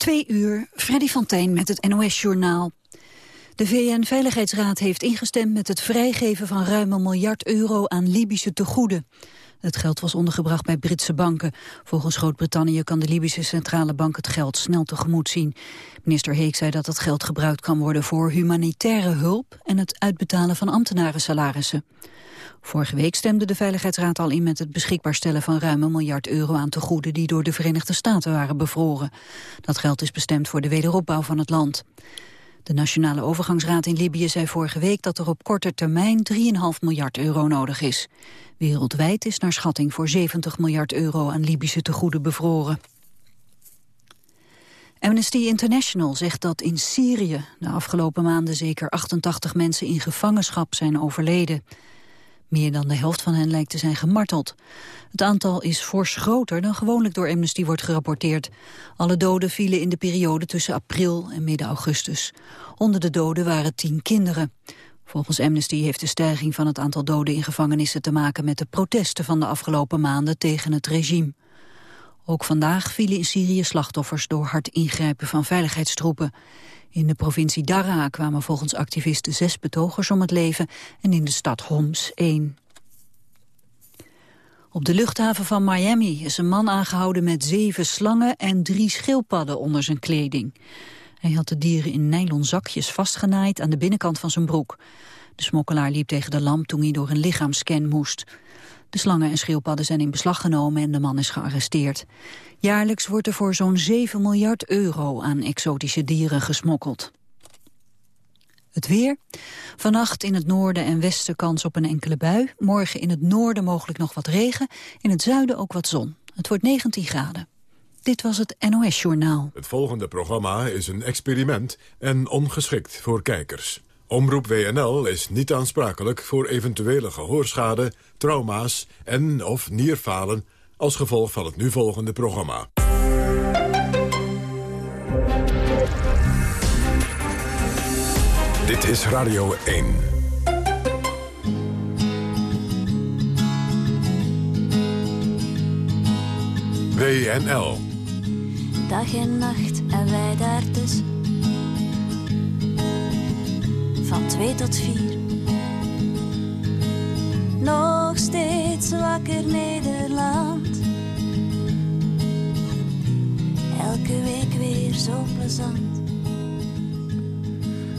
Twee uur, Freddy van met het NOS-journaal. De VN-veiligheidsraad heeft ingestemd met het vrijgeven van ruim een miljard euro aan Libische tegoeden. Het geld was ondergebracht bij Britse banken. Volgens Groot-Brittannië kan de Libische centrale bank het geld snel tegemoet zien. Minister Heek zei dat het geld gebruikt kan worden voor humanitaire hulp en het uitbetalen van ambtenarensalarissen. Vorige week stemde de Veiligheidsraad al in met het beschikbaar stellen van ruim een miljard euro aan tegoeden die door de Verenigde Staten waren bevroren. Dat geld is bestemd voor de wederopbouw van het land. De Nationale Overgangsraad in Libië zei vorige week dat er op korte termijn 3,5 miljard euro nodig is. Wereldwijd is naar schatting voor 70 miljard euro aan Libische tegoeden bevroren. Amnesty International zegt dat in Syrië de afgelopen maanden zeker 88 mensen in gevangenschap zijn overleden. Meer dan de helft van hen lijkt te zijn gemarteld. Het aantal is fors groter dan gewoonlijk door Amnesty wordt gerapporteerd. Alle doden vielen in de periode tussen april en midden augustus. Onder de doden waren tien kinderen. Volgens Amnesty heeft de stijging van het aantal doden in gevangenissen te maken met de protesten van de afgelopen maanden tegen het regime. Ook vandaag vielen in Syrië slachtoffers door hard ingrijpen van veiligheidstroepen. In de provincie Daraa kwamen volgens activisten zes betogers om het leven en in de stad Homs één. Op de luchthaven van Miami is een man aangehouden met zeven slangen en drie schildpadden onder zijn kleding. Hij had de dieren in nylon zakjes vastgenaaid aan de binnenkant van zijn broek. De smokkelaar liep tegen de lamp toen hij door een lichaamscan moest. De slangen en schildpadden zijn in beslag genomen en de man is gearresteerd. Jaarlijks wordt er voor zo'n 7 miljard euro aan exotische dieren gesmokkeld. Het weer. Vannacht in het noorden en westen kans op een enkele bui. Morgen in het noorden mogelijk nog wat regen. In het zuiden ook wat zon. Het wordt 19 graden. Dit was het NOS Journaal. Het volgende programma is een experiment en ongeschikt voor kijkers. Omroep WNL is niet aansprakelijk voor eventuele gehoorschade, trauma's en of nierfalen als gevolg van het nu volgende programma. Dit is Radio 1. WNL. Dag en nacht en wij daartussen. Van twee tot vier. Nog steeds wakker Nederland. Elke week weer zo plezant.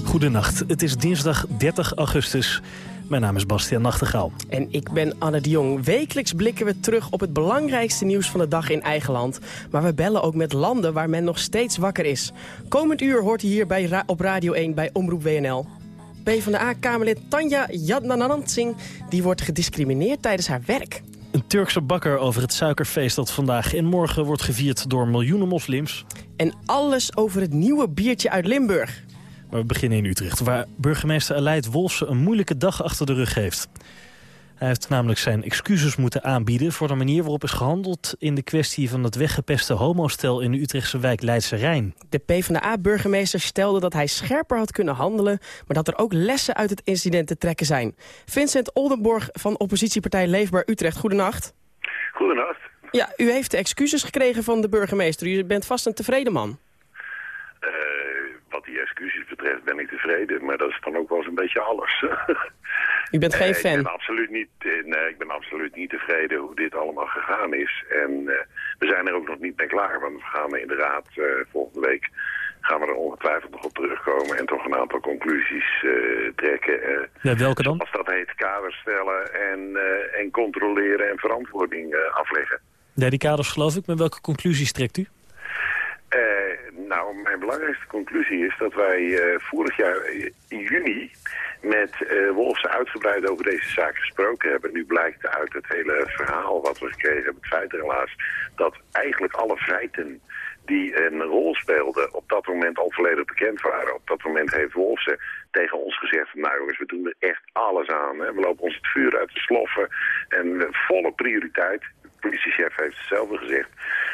Goedenacht, het is dinsdag 30 augustus. Mijn naam is Bastiaan Nachtegaal. En ik ben Anne de Jong. Wekelijks blikken we terug op het belangrijkste nieuws van de dag in eigen land. Maar we bellen ook met landen waar men nog steeds wakker is. Komend uur hoort u hier bij Ra op Radio 1 bij Omroep WNL. PvdA-kamerlid Tanja Jadnanansing die wordt gediscrimineerd tijdens haar werk. Een Turkse bakker over het suikerfeest dat vandaag en morgen wordt gevierd door miljoenen moslims. En alles over het nieuwe biertje uit Limburg. Maar we beginnen in Utrecht, waar burgemeester Aleid Wolfsen een moeilijke dag achter de rug heeft. Hij heeft namelijk zijn excuses moeten aanbieden voor de manier waarop is gehandeld in de kwestie van het weggepeste homostel in de Utrechtse wijk Leidse Rijn. De PvdA-burgemeester stelde dat hij scherper had kunnen handelen, maar dat er ook lessen uit het incident te trekken zijn. Vincent Oldenborg van oppositiepartij Leefbaar Utrecht, goedenacht. Goedenacht. Ja, u heeft de excuses gekregen van de burgemeester. U bent vast een tevreden man. Uh, die excuses betreft ben ik tevreden, maar dat is dan ook wel eens een beetje alles. U bent geen Uh, fan? Ik ben absoluut niet, eh, nee, ik ben absoluut niet tevreden hoe dit allemaal gegaan is. En eh, we zijn er ook nog niet mee klaar, want we gaan in de raad eh, volgende week gaan we er ongetwijfeld nog op terugkomen en toch een aantal conclusies eh, trekken. Ja, welke dan? Zoals dat heet, kaders stellen en, eh, en controleren en verantwoording eh, afleggen. Ja, die kaders geloof ik. Maar welke conclusies trekt u? Eh, nou, mijn belangrijkste conclusie is dat wij eh, vorig jaar eh, in juni met Wolfsen uitgebreid over deze zaak gesproken hebben. Nu blijkt uit het hele verhaal wat we gekregen hebben, het feit helaas, dat eigenlijk alle feiten die een rol speelden op dat moment al volledig bekend waren. Op dat moment heeft Wolfsen tegen ons gezegd, nou jongens, we doen er echt alles aan. Hè. We lopen ons het vuur uit de sloffen en volle prioriteit politiechef heeft hetzelfde gezegd.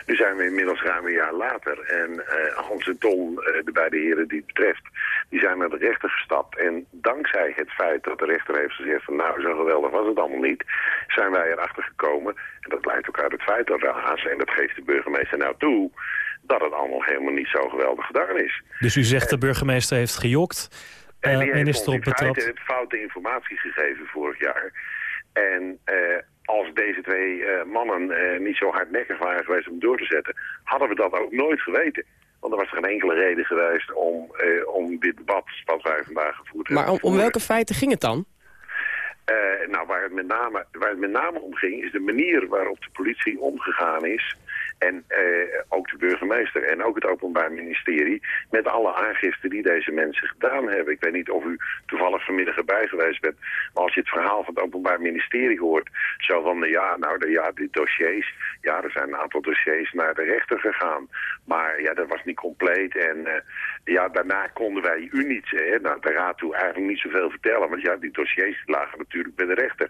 Nu zijn we inmiddels ruim een jaar later. En eh, Hans en eh, de beide heren die het betreft, die zijn naar de rechter gestapt. En dankzij het feit dat de rechter heeft gezegd van nou, zo geweldig was het allemaal niet, zijn wij erachter gekomen. En dat blijkt ook uit het feit dat Haas, en dat geeft de burgemeester nou toe, dat het allemaal helemaal niet zo geweldig gedaan is. Dus u zegt de burgemeester heeft gejokt, En uh, die heeft minister ons op in feite foute informatie gegeven vorig jaar. En eh, als deze twee eh, mannen eh, niet zo hardnekkig waren geweest om door te zetten, hadden we dat ook nooit geweten. Want er was geen enkele reden geweest om, eh, om dit debat wat wij vandaag gevoerd Maar hebben. om, te om welke feiten ging het dan? Nou, waar het, met name, waar het met name om ging, is de manier waarop de politie omgegaan is. En eh, ook de burgemeester en ook het Openbaar Ministerie... met alle aangiften die deze mensen gedaan hebben. Ik weet niet of u toevallig vanmiddag erbij geweest bent... maar als je het verhaal van het Openbaar Ministerie hoort... zo van, ja, nou, de, ja, die dossiers... ja, er zijn een aantal dossiers naar de rechter gegaan. Maar ja, dat was niet compleet. En eh, ja, daarna konden wij u niet, hè, nou, de raad toe eigenlijk niet zoveel vertellen. Want ja, die dossiers lagen natuurlijk bij de rechter.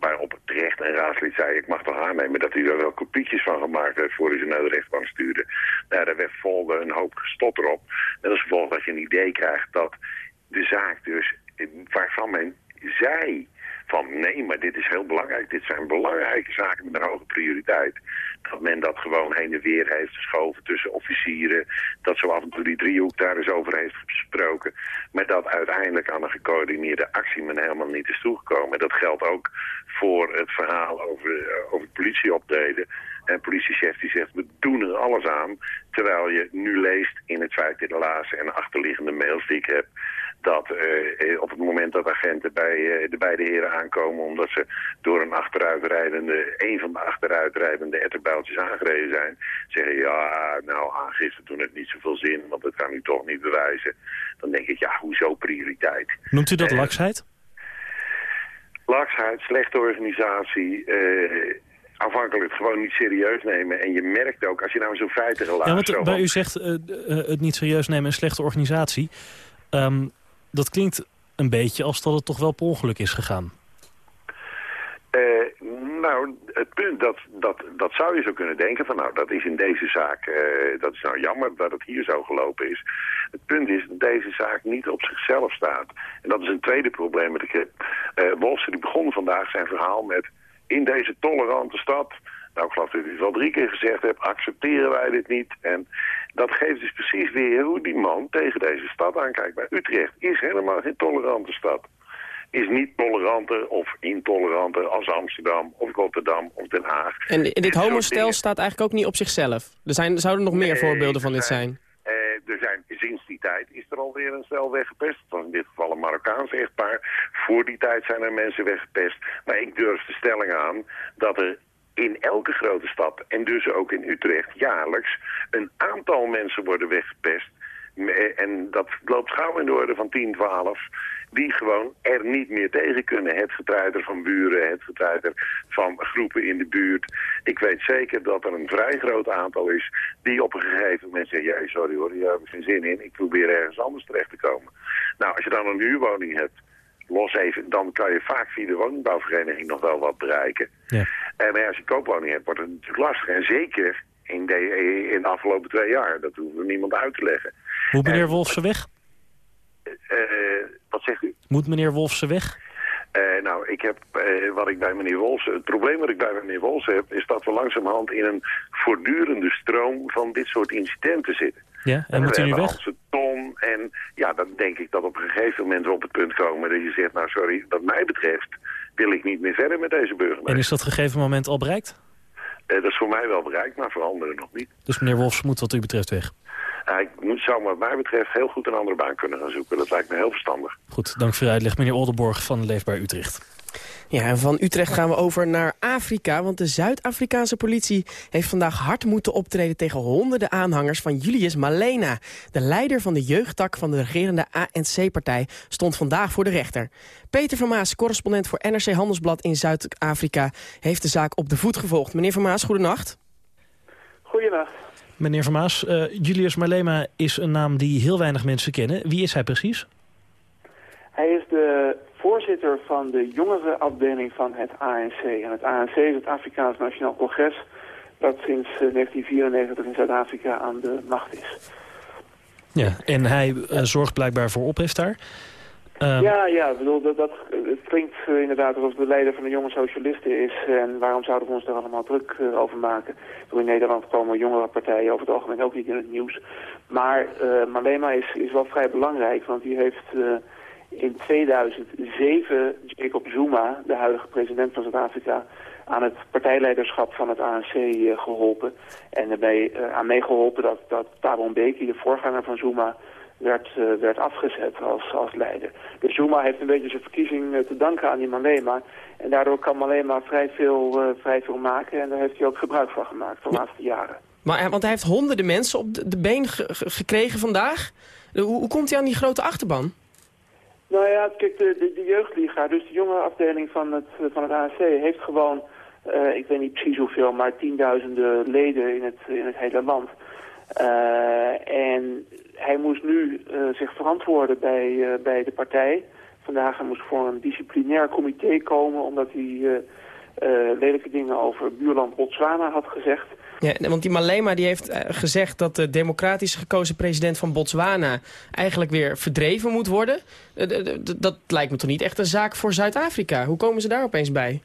Waarop terecht een raadslid zei, ik mag toch aannemen dat hij er wel kopietjes van gemaakt heeft voor hij ze naar de rechtbank stuurde. Nou, daar werd volgde een hoop gestotter op. En als gevolg dat je een idee krijgt dat de zaak dus, waarvan men zei van nee, maar dit is heel belangrijk. Dit zijn belangrijke zaken met een hoge prioriteit. Dat men dat gewoon heen en weer heeft geschoven tussen officieren. Dat zo af en toe die driehoek daar eens over heeft gesproken. Maar dat uiteindelijk aan een gecoördineerde actie men helemaal niet is toegekomen. En dat geldt ook voor het verhaal over, eh, over het. En politiechef die zegt, we doen er alles aan. Terwijl je nu leest in het feit in de laatste en achterliggende mails die ik heb dat eh, eh, op het moment dat agenten bij eh, de beide heren aankomen... omdat ze door een achteruitrijdende, een van de achteruitrijdende etterbuiltjes aangereden zijn... zeggen, ja, nou, aangifte doen het niet zoveel zin, want dat kan u toch niet bewijzen. Dan denk ik, ja, hoezo prioriteit? Noemt u dat Eh, laksheid? Laksheid, slechte organisatie... afhankelijk gewoon niet serieus nemen. En je merkt ook, als je nou zo'n feiten Ja, gelaat... want bij u zegt het niet serieus nemen een slechte organisatie. Ehm, dat klinkt een beetje als dat het toch wel per ongeluk is gegaan. Eh, nou, het punt, dat, dat, dat zou je zo kunnen denken van nou, dat is in deze zaak, eh, dat is nou jammer dat het hier zo gelopen is. Het punt is dat deze zaak niet op zichzelf staat. En dat is een tweede probleem met de uh, Wolfsen die begon vandaag zijn verhaal met in deze tolerante stad, nou ik geloof dat u het wel drie keer gezegd hebt, accepteren wij dit niet. En dat geeft dus precies weer hoe die man tegen deze stad aankijkt. Bij Utrecht is helemaal geen tolerante stad is niet toleranter of intoleranter als Amsterdam of Rotterdam of Den Haag. En dit homostel staat eigenlijk ook niet op zichzelf. Er zijn, zouden nog meer Nee, voorbeelden van dit zijn. Eh, er zijn sinds die tijd is er alweer een stel weggepest. Het was in dit geval een Marokkaans echtpaar. Voor die tijd zijn er mensen weggepest. Maar ik durf de stelling aan dat er in elke grote stad, en dus ook in Utrecht, jaarlijks een aantal mensen worden weggepest. Eh, En dat loopt gauw in de orde van 10, 12 die gewoon er niet meer tegen kunnen. Het getruiter van buren, het getruiter van groepen in de buurt. Ik weet zeker dat er een vrij groot aantal is die op een gegeven moment zeggen... ja, sorry hoor, hier heb ik geen zin in, ik probeer ergens anders terecht te komen. Nou, als je dan een huurwoning hebt, los even, dan kan je vaak via de woningbouwvereniging nog wel wat bereiken. Ja. En maar als je koopwoning hebt, wordt het natuurlijk lastig. En zeker in de, in de afgelopen twee jaar, dat hoeven we niemand uit te leggen. Moet meneer En- Wolfsen weg? Eh, wat zegt u? Moet meneer Wolfsen weg? Eh, nou, ik heb, eh, wat ik bij meneer Wolfsen, het probleem wat ik bij meneer Wolfsen heb, is dat we langzamerhand in een voortdurende stroom van dit soort incidenten zitten. Ja, en moet u nu weg? Ton en ja, dan denk ik dat op een gegeven moment we op het punt komen dat je zegt, nou sorry, wat mij betreft wil ik niet meer verder met deze burgemeester. En is dat gegeven moment al bereikt? Eh, dat is voor mij wel bereikt, maar voor anderen nog niet. Dus meneer Wolfsen moet wat u betreft weg. Hij moet, zou wat mij betreft heel goed een andere baan kunnen gaan zoeken. Dat lijkt me heel verstandig. Goed, dank voor uw uitleg. Meneer Oldenborg van Leefbaar Utrecht. Ja, en van Utrecht gaan we over naar Afrika, want de Zuid-Afrikaanse politie heeft vandaag hard moeten optreden tegen honderden aanhangers van Julius Malema. De leider van de jeugdtak van de regerende ANC-partij stond vandaag voor de rechter. Peter van Maas, correspondent voor NRC Handelsblad in Zuid-Afrika, heeft de zaak op de voet gevolgd. Meneer van Maas, goedenacht. Goedenacht. Meneer Vermaas, eh, Julius Malema is een naam die heel weinig mensen kennen. Wie is hij precies? Hij is de voorzitter van de jongere afdeling van het ANC. En het ANC is het Afrikaans Nationaal Congres dat sinds eh, 1994 in Zuid-Afrika aan de macht is. Ja, en hij eh, zorgt blijkbaar voor ophef daar. Ehm, ja, ja, bedoel, dat, dat, het klinkt uh, inderdaad alsof de leider van de jonge socialisten is. En waarom zouden we ons daar allemaal druk uh, over maken? in Nederland komen jongere partijen over het algemeen ook niet in het nieuws. Maar uh, Malema is, is wel vrij belangrijk, want die heeft in 2007 Jacob Zuma, de huidige president van Zuid-Afrika, aan het partijleiderschap van het ANC geholpen. En daarbij aan meegeholpen dat, dat Thabo Mbeki, de voorganger van Zuma werd, uh, werd afgezet als, als leider. Dus Zuma heeft een beetje zijn verkiezing uh, te danken aan die Malema. En daardoor kan Malema vrij veel, uh, vrij veel maken. En daar heeft hij ook gebruik van gemaakt de laatste jaren. Maar, want hij heeft honderden mensen op de, de been gekregen vandaag. Hoe, hoe, komt hij aan die grote achterban? Nou ja, kijk, de, de, de, jeugdliga, dus de jonge afdeling van het, van het ANC... heeft gewoon, ik weet niet precies hoeveel, maar tienduizenden leden in het, in het hele land... en hij moest nu uh, zich verantwoorden bij, bij de partij. Vandaag hij moest voor een disciplinair comité komen... omdat hij lelijke dingen over buurland Botswana had gezegd. Ja, want die Malema die heeft gezegd dat de democratisch gekozen president van Botswana... eigenlijk weer verdreven moet worden. dat lijkt me toch niet echt een zaak voor Zuid-Afrika? Hoe komen ze daar opeens bij?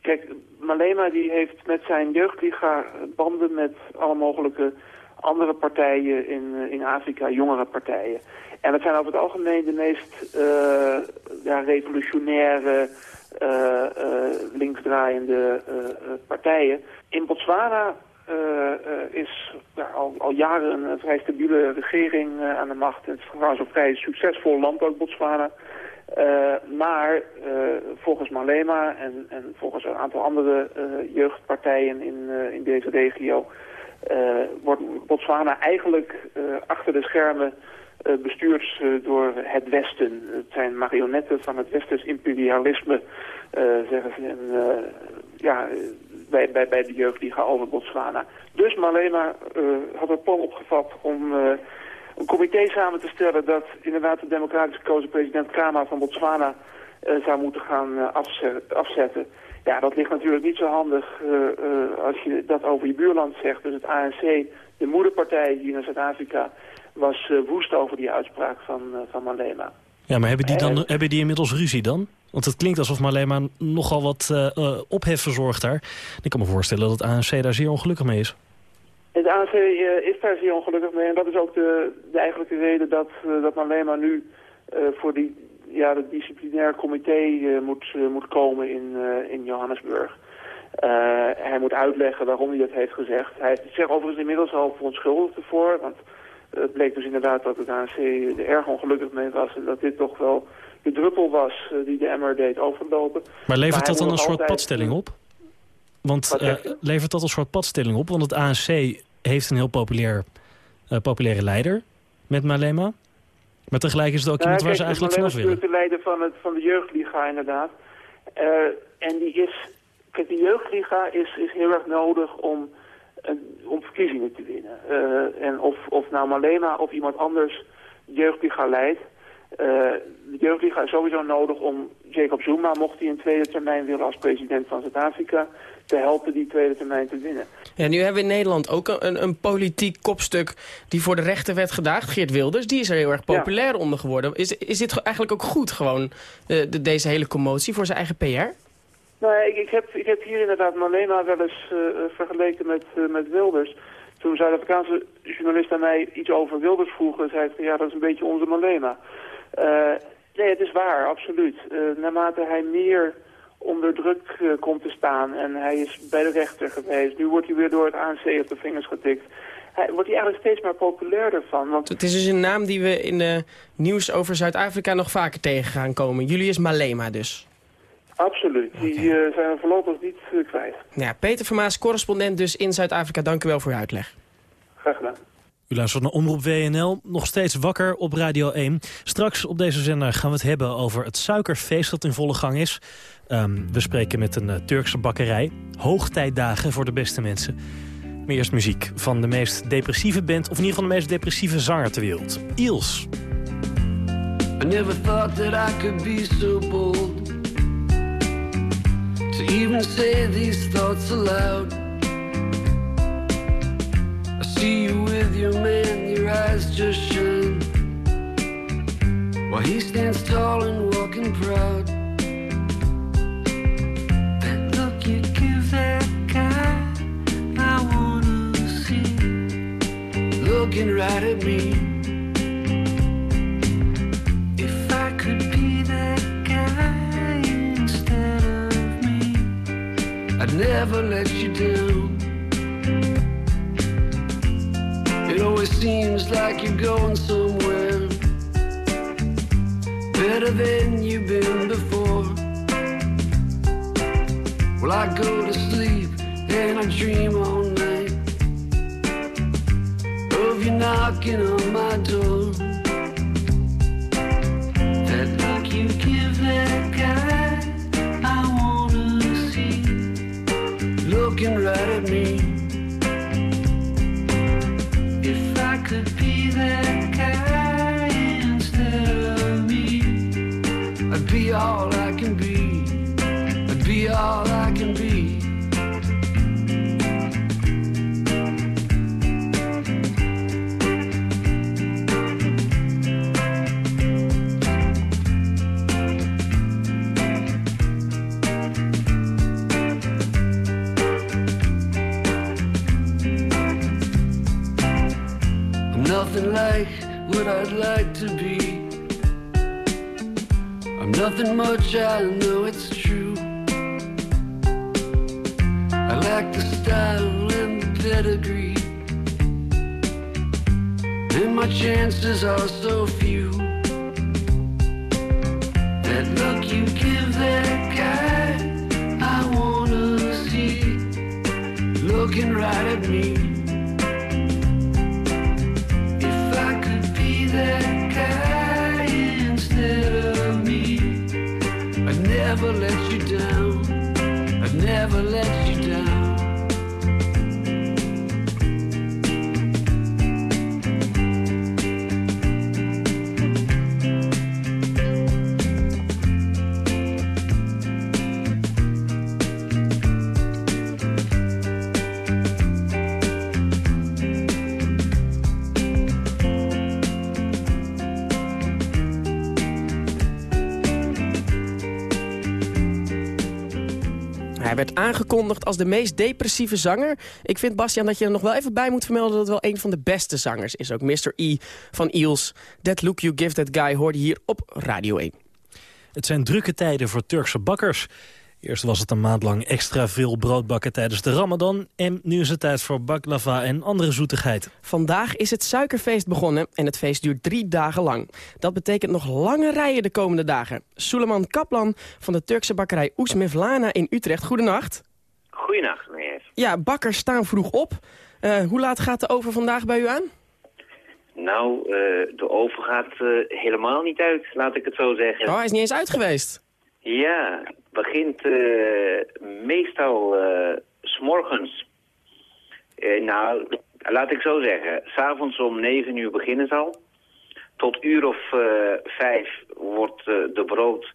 kijk, Malema die heeft met zijn jeugdliga banden met alle mogelijke andere partijen in, eh, in Afrika, jongere partijen. En dat zijn over het algemeen de meest uh, ja, revolutionaire, uh, linksdraaiende partijen. In Botswana is al, al jaren een vrij stabiele regering aan de macht. Het is trouwens een vrij succesvol land ook, Botswana. Maar volgens Malema en, en volgens een aantal andere jeugdpartijen in, in deze regio uh, wordt Botswana eigenlijk uh, achter de schermen uh, bestuurd door het Westen. Het zijn marionetten van het Westers imperialisme, zeggen ze. En, ja, bij, bij, bij de jeugd die over Botswana. Dus Malema had het plan opgevat om een comité samen te stellen dat inderdaad de democratisch gekozen president Kama van Botswana zou moeten gaan afzetten. Ja, dat ligt natuurlijk niet zo handig uh, uh, als je dat over je buurland zegt. Dus het ANC, de moederpartij hier in Zuid-Afrika, was woest over die uitspraak van, van Malema. Ja, maar hebben die, dan, hebben die inmiddels ruzie dan? Want het klinkt alsof Malema nogal wat ophef verzorgt daar. Ik kan me voorstellen dat het ANC daar zeer ongelukkig mee is. Het ANC is daar zeer ongelukkig mee. En dat is ook de, de eigenlijke reden dat, dat Malema nu voor die ja, het disciplinair comité uh, moet, uh, moet komen in, uh, in Johannesburg. hij moet uitleggen waarom hij dat heeft gezegd. Hij heeft zich overigens inmiddels al verontschuldigd ervoor. Want het bleek dus inderdaad dat het ANC er erg ongelukkig mee was. En dat dit toch wel de druppel was die de emmer deed overlopen. Maar levert dat dan een soort padstelling op? Want levert dat een soort padstelling op? Want het ANC heeft een heel populair, populaire leider met Malema. Maar tegelijk is het ook iemand waar ze eigenlijk vanaf willen. is de leider van, het, van de jeugdliga inderdaad. Uh, en die is, kijk, de jeugdliga is, is heel erg nodig om, om verkiezingen te winnen. En of, of nou Malema of iemand anders de jeugdliga leidt. De jeugdliga is sowieso nodig om Jacob Zuma, mocht hij een tweede termijn willen als president van Zuid-Afrika, te helpen die tweede termijn te winnen. Ja, nu hebben we in Nederland ook een, een politiek kopstuk die voor de rechter werd gedaagd. Geert Wilders, die is er heel erg populair onder geworden. Is, is dit eigenlijk ook goed, gewoon, de, de, deze hele commotie voor zijn eigen PR? Nou, ik, ik, heb, ik heb hier inderdaad Malema wel eens uh, vergeleken met, uh, met Wilders. Toen Zuid-Afrikaanse journalist aan mij iets over Wilders vroeg... zei hij, ja, dat is een beetje onze Malema. Uh, nee, het is waar, absoluut. naarmate hij meer onder druk uh, komt te staan. En hij is bij de rechter geweest. Nu wordt hij weer door het ANC op de vingers getikt. Hij, wordt hij eigenlijk steeds maar populairder van. Want... Het is dus een naam die we in de nieuws over Zuid-Afrika nog vaker tegen gaan komen. Julius Malema dus. Absoluut. Die uh, zijn we voorlopig niet uh, kwijt. Ja, Peter Vermaas, correspondent dus in Zuid-Afrika. Dank u wel voor uw uitleg. Graag gedaan. U luistert naar Omroep WNL, nog steeds wakker op Radio 1. Straks op deze zender gaan we het hebben over het suikerfeest dat in volle gang is. Um, we spreken met een uh, Turkse bakkerij. Hoogtijdagen voor de beste mensen. Maar eerst muziek van de meest depressieve band... of in ieder geval de meest depressieve zanger ter wereld. Iels. I never thought that I could be so bold To even say these thoughts aloud see you with your man, your eyes just shine while he stands tall and walking proud. That look you give that guy, I wanna see, looking right at me. If I could be that guy instead of me, I'd never let you down. Seems like you're going somewhere better than you've been before. Well, I go to sleep and I dream all night of you knocking on my door. That look you give that guy, I wanna see, looking right at me. What I'd like to be. I'm nothing much, I know it's true. I lack the style and the pedigree. And my chances are so few. That look you give that guy, I wanna see. Looking right at me. Never let you down. I'd never let you down. Werd aangekondigd als de meest depressieve zanger. Ik vind, Bastiaan, dat je er nog wel even bij moet vermelden... dat het wel een van de beste zangers is. Ook Mr. E van Eels. That Look You Give That Guy hoorde hier op Radio 1. Het zijn drukke tijden voor Turkse bakkers. Eerst was het een maand lang extra veel brood bakken tijdens de ramadan... en nu is het tijd voor baklava en andere zoetigheid. Vandaag is het suikerfeest begonnen en het feest duurt drie dagen lang. Dat betekent nog lange rijen de komende dagen. Suleiman Kaplan van de Turkse bakkerij Oesmevlana in Utrecht. Goedenacht. Goedenacht, meneer. Ja, bakkers staan vroeg op. Eh, hoe laat gaat de oven vandaag bij u aan? Nou, eh, de oven gaat eh, helemaal niet uit, laat ik het zo zeggen. Oh, hij is niet eens uit geweest. Ja, begint eh, meestal eh, s'morgens. Eh, nou, laat ik zo zeggen. S'avonds om 9 uur beginnen ze al. Tot uur of vijf wordt de brood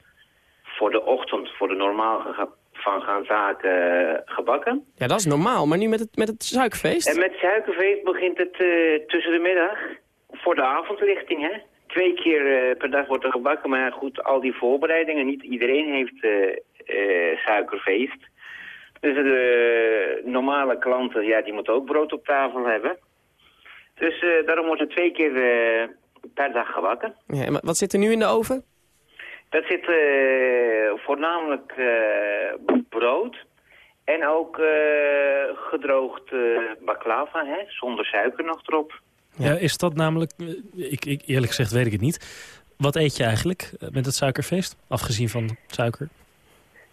voor de ochtend, voor de normaal van gaan zaken gebakken. Ja, dat is normaal, maar nu met het, met het suikerfeest? En met suikerfeest begint het tussen de middag voor de avondlichting, hè? Twee keer eh, per dag wordt er gebakken, maar goed, al die voorbereidingen, niet iedereen heeft eh, eh, suikerfeest. Dus de normale klanten, ja, die moeten ook brood op tafel hebben. Dus daarom wordt er twee keer per dag gebakken. Ja, en wat zit er nu in de oven? Dat zit voornamelijk brood en ook gedroogd baklava, hè, zonder suiker nog erop. Ja. is dat namelijk, eh, ik, ik, eerlijk gezegd weet ik het niet... Wat eet je eigenlijk eh, met het suikerfeest? Afgezien van suiker.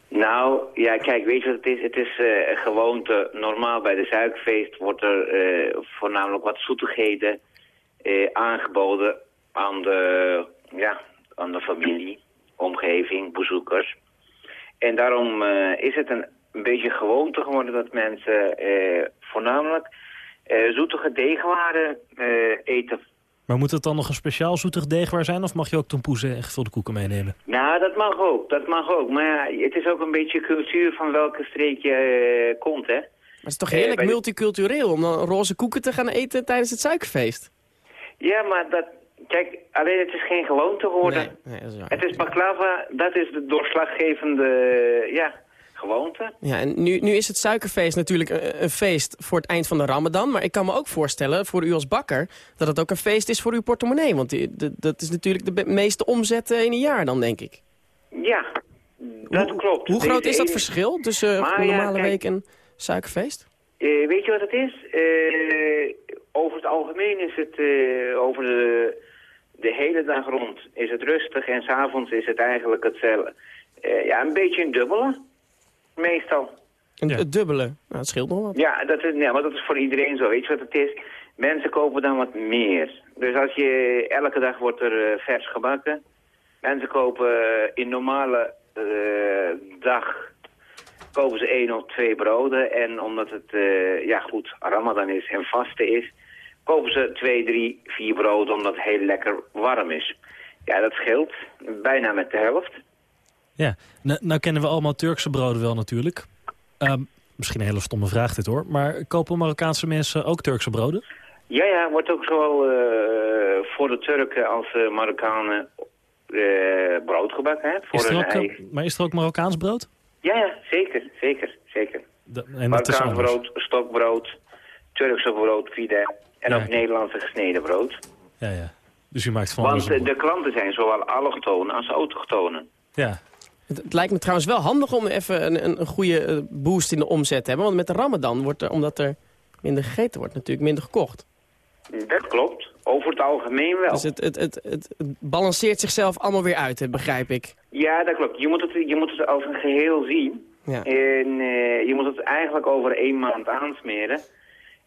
Nou, ja, kijk, weet je wat het is? Het is eh gewoonte. Normaal bij de suikerfeest wordt er eh, voornamelijk wat zoetigheden eh, aangeboden aan de, ja, aan de familie, omgeving, bezoekers. En daarom eh, is het een, een beetje gewoonte geworden dat mensen eh, voornamelijk eh, zoetige deegwaren eh, eten. Maar moet het dan nog een speciaal zoetig deegwaar zijn... of mag je ook tompoezen en gevulde koeken meenemen? Nou, dat mag ook, dat mag ook. Maar ja, het is ook een beetje cultuur van welke streek je eh, komt, hè. Maar het is toch heerlijk multicultureel om dan roze koeken te gaan eten tijdens het suikerfeest? Ja, maar dat, Kijk, alleen het is geen gewoonte geworden. Nee, nee, dat is waar. Het is baklava, dat is de doorslaggevende ja, gewoonte. Ja, en nu, nu is het suikerfeest natuurlijk een, een feest voor het eind van de ramadan. Maar ik kan me ook voorstellen, voor u als bakker, dat het ook een feest is voor uw portemonnee. Want die- de- dat is natuurlijk de meeste omzet eh, in een jaar dan, denk ik. Ja, dat klopt. Hoe groot is dat verschil tussen een ja, normale kijk. week en suikerfeest? Eh, weet je wat het is? Eh, over het algemeen is het eh, over de, de hele dag rond is het rustig en s'avonds is het eigenlijk hetzelfde. Eh, ja, een beetje een dubbele, meestal. Een, Ja. Het dubbele. Nou, dat scheelt nog wat. Ja, dat is, ja, maar dat is voor iedereen zo. Weet je wat het is? Mensen kopen dan wat meer. Dus als je elke dag wordt er eh, vers gebakken. Mensen kopen eh, in normale eh, dag kopen ze één of twee broden. En omdat het eh, ja goed Ramadan is en vasten is, kopen ze twee, drie, vier broden omdat het heel lekker warm is. Ja, dat scheelt bijna met de helft. Ja, nou, nou kennen we allemaal Turkse broden wel natuurlijk. Ehm, misschien een hele stomme vraag dit hoor. Maar kopen Marokkaanse mensen ook Turkse broden? Ja, ja, wordt ook zowel eh, voor de Turken als de Marokkanen eh, brood gebakken, hè? Voor Is er hun ook, eh, eigen... maar is er ook Marokkaans brood? Ja, ja, zeker, zeker, zeker. En Marokkaans brood, stokbrood, Turkse brood, fide en Ja. ook Nederlandse gesneden brood. Ja, ja. Dus u maakt van Want eh, de klanten zijn zowel allochtonen als autochtonen. Ja, Het, het lijkt me trouwens wel handig om even een, een, een goede eh, boost in de omzet te hebben. Want met de ramadan wordt er, omdat er minder gegeten wordt, natuurlijk minder gekocht. Dat klopt, over het algemeen wel. Dus het, het, het, het, balanceert zichzelf allemaal weer uit, hè, begrijp ik. Ja, dat klopt. Je moet het, je moet het als een geheel zien. Ja. En eh, je moet het eigenlijk over één maand aansmeren.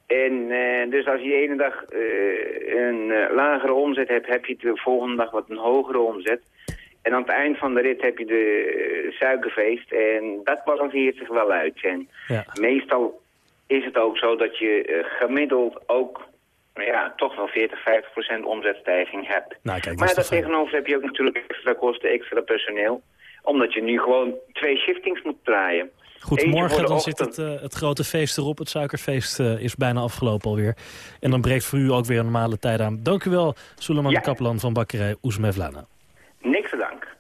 En eh, dus als je de ene dag een lagere omzet hebt, heb je de volgende dag wat een hogere omzet. En aan het eind van de rit heb je de eh, suikerfeest. En dat balanceert zich wel uit. En ja. meestal is het ook zo dat je eh, gemiddeld ook nou ja, toch wel 40, 50 procent omzetstijging hebt. Nou, kijk, dat Maar toch daar tegenover heb je ook natuurlijk extra kosten, extra personeel. Omdat je nu gewoon twee shiftings moet draaien. Goed, morgen dan zit het, eh, het grote feest erop. Het suikerfeest eh, is bijna afgelopen alweer. En dan breekt voor u ook weer een normale tijd aan. Dank u wel, Suleiman Ja. Kaplan van bakkerij Oesmevlana. Niks te dank.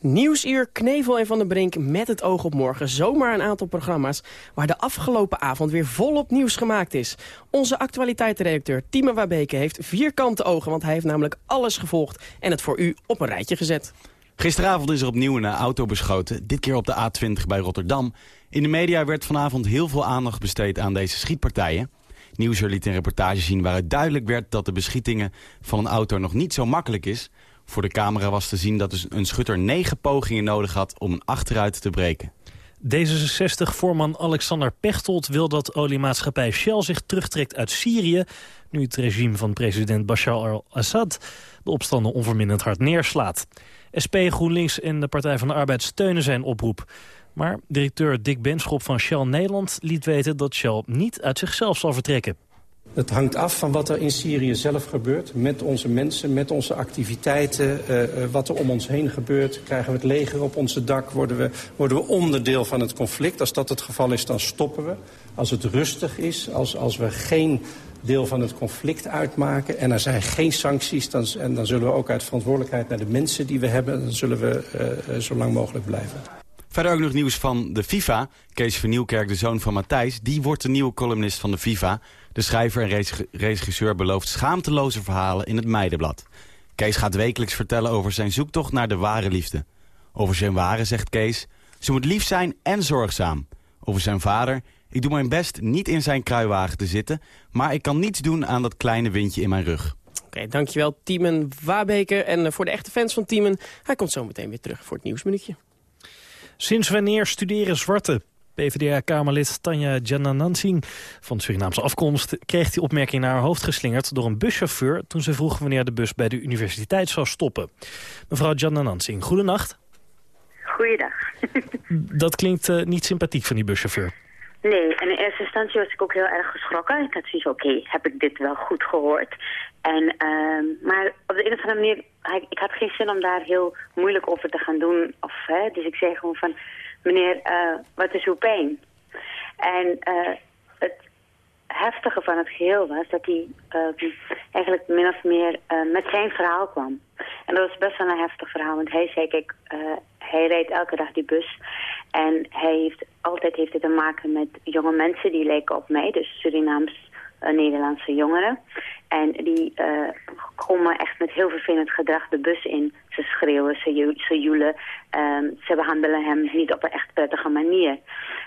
Nieuwsuur, Knevel en Van den Brink met het oog op morgen. Zomaar een aantal programma's waar de afgelopen avond weer volop nieuws gemaakt is. Onze actualiteitsredacteur Timo Wabeke heeft vierkante ogen... want hij heeft namelijk alles gevolgd en het voor u op een rijtje gezet. Gisteravond is er opnieuw een auto beschoten, dit keer op de A20 bij Rotterdam. In de media werd vanavond heel veel aandacht besteed aan deze schietpartijen. Nieuwsuur liet een reportage zien waaruit duidelijk werd dat de beschietingen van een auto nog niet zo makkelijk is. Voor de camera was te zien dat dus een schutter negen pogingen nodig had om een achteruit te breken. D66-voorman Alexander Pechtold wil dat oliemaatschappij Shell zich terugtrekt uit Syrië... nu het regime van president Bashar al-Assad de opstanden onverminderd hard neerslaat. SP, GroenLinks en de Partij van de Arbeid steunen zijn oproep. Maar directeur Dick Benschop van Shell Nederland liet weten dat Shell niet uit zichzelf zal vertrekken. Het hangt af van wat er in Syrië zelf gebeurt. Met onze mensen, met onze activiteiten. Uh, uh, wat er om ons heen gebeurt. Krijgen we het leger op onze dak? Worden we, worden we onderdeel van het conflict? Als dat het geval is, dan stoppen we. Als het rustig is, als, als we geen deel van het conflict uitmaken... en er zijn geen sancties, dan, en dan zullen we ook uit verantwoordelijkheid naar de mensen die we hebben... dan zullen we uh, zo lang mogelijk blijven. Verder ook nog nieuws van de FIFA. Kees van Nieuwkerk, de zoon van Matthijs, die wordt de nieuwe columnist van de FIFA. De schrijver en regisseur belooft schaamteloze verhalen in het Meidenblad. Kees gaat wekelijks vertellen over zijn zoektocht naar de ware liefde. Over zijn ware, zegt Kees, ze moet lief zijn en zorgzaam. Over zijn vader, ik doe mijn best niet in zijn kruiwagen te zitten... maar ik kan niets doen aan dat kleine windje in mijn rug. Oké, okay, dankjewel Tiemen Wabeker. En voor de echte fans van Tiemen, hij komt zo meteen weer terug voor het nieuwsminuutje. Sinds wanneer studeren zwarte? PvdA-kamerlid Tanja Jananansing van Surinaamse afkomst... kreeg die opmerking naar haar hoofd geslingerd door een buschauffeur... toen ze vroeg wanneer de bus bij de universiteit zou stoppen. Mevrouw Jananansing, goedenacht. Goeiedag. Dat klinkt uh, niet sympathiek van die buschauffeur. Nee, en in eerste instantie was ik ook heel erg geschrokken. Ik had zoiets oké, okay, heb ik dit wel goed gehoord? En, uh, maar op de een of andere manier, ik had geen zin om daar heel moeilijk over te gaan doen. Of, hè, dus ik zei gewoon van, meneer, uh, wat is uw pijn? En uh, het heftige van het geheel was dat hij uh, eigenlijk min of meer met zijn verhaal kwam. En dat was best wel een heftig verhaal, want hij zei, kijk, hij rijdt elke dag die bus. En hij heeft altijd heeft het te maken met jonge mensen die lijken op mij, dus Surinaams Nederlandse jongeren. En die uh, komen echt met heel vervelend gedrag de bus in. Ze schreeuwen, ze, ze joelen. Um, ze behandelen hem niet op een echt prettige manier.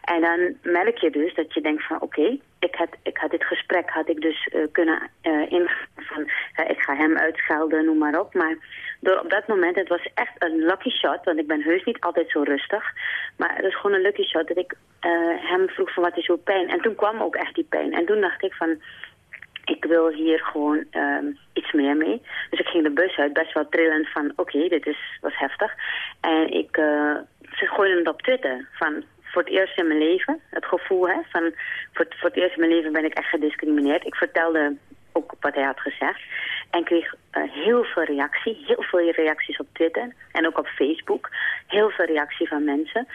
En dan merk je dus dat je denkt van oké, ik, had, ik had dit gesprek had ik dus uh, kunnen uh, ingaan van ik ga hem uitschelden, noem maar op. Maar door op dat moment, het was echt een lucky shot, want ik ben heus niet altijd zo rustig. Maar het is gewoon een lucky shot dat ik hem vroeg van wat is uw pijn. En toen kwam ook echt die pijn. En toen dacht ik van ik wil hier gewoon um, iets meer mee. Dus ik ging de bus uit, best wel trillend van oké, dit is, was heftig. En ik uh, ze gooide het op Twitter van voor het eerst in mijn leven, het gevoel hè, van voor, voor het eerst in mijn leven ben ik echt gediscrimineerd. Ik vertelde ook wat hij had gezegd. En kreeg uh, heel veel reactie, heel veel reacties op Twitter en ook op Facebook. Heel veel reactie van mensen.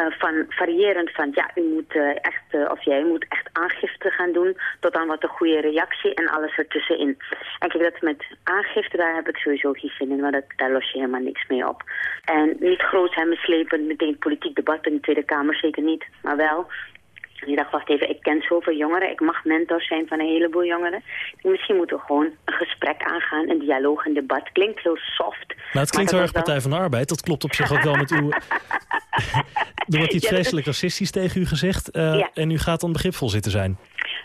Uh, van variërend van ja, u moet uh, echt, of jij moet echt aangifte gaan doen tot aan wat een goede reactie en alles ertussenin. En kijk, dat met aangifte, daar heb ik sowieso geen zin in, want dat, daar los je helemaal niks mee op. En niet groot zijn mislepen meteen politiek debat in de Tweede Kamer, zeker niet. Maar wel ik dacht, wacht even, ik ken zoveel jongeren. Ik mag mentor zijn van een heleboel jongeren. Misschien moeten we gewoon een gesprek aangaan, een dialoog, een debat. Klinkt heel soft. Nou, het klinkt heel erg Partij van de Arbeid. Dat klopt op zich ook wel met uw... er wordt iets vreselijk racistisch tegen u gezegd. Uh, ja. En u gaat dan begripvol zitten zijn.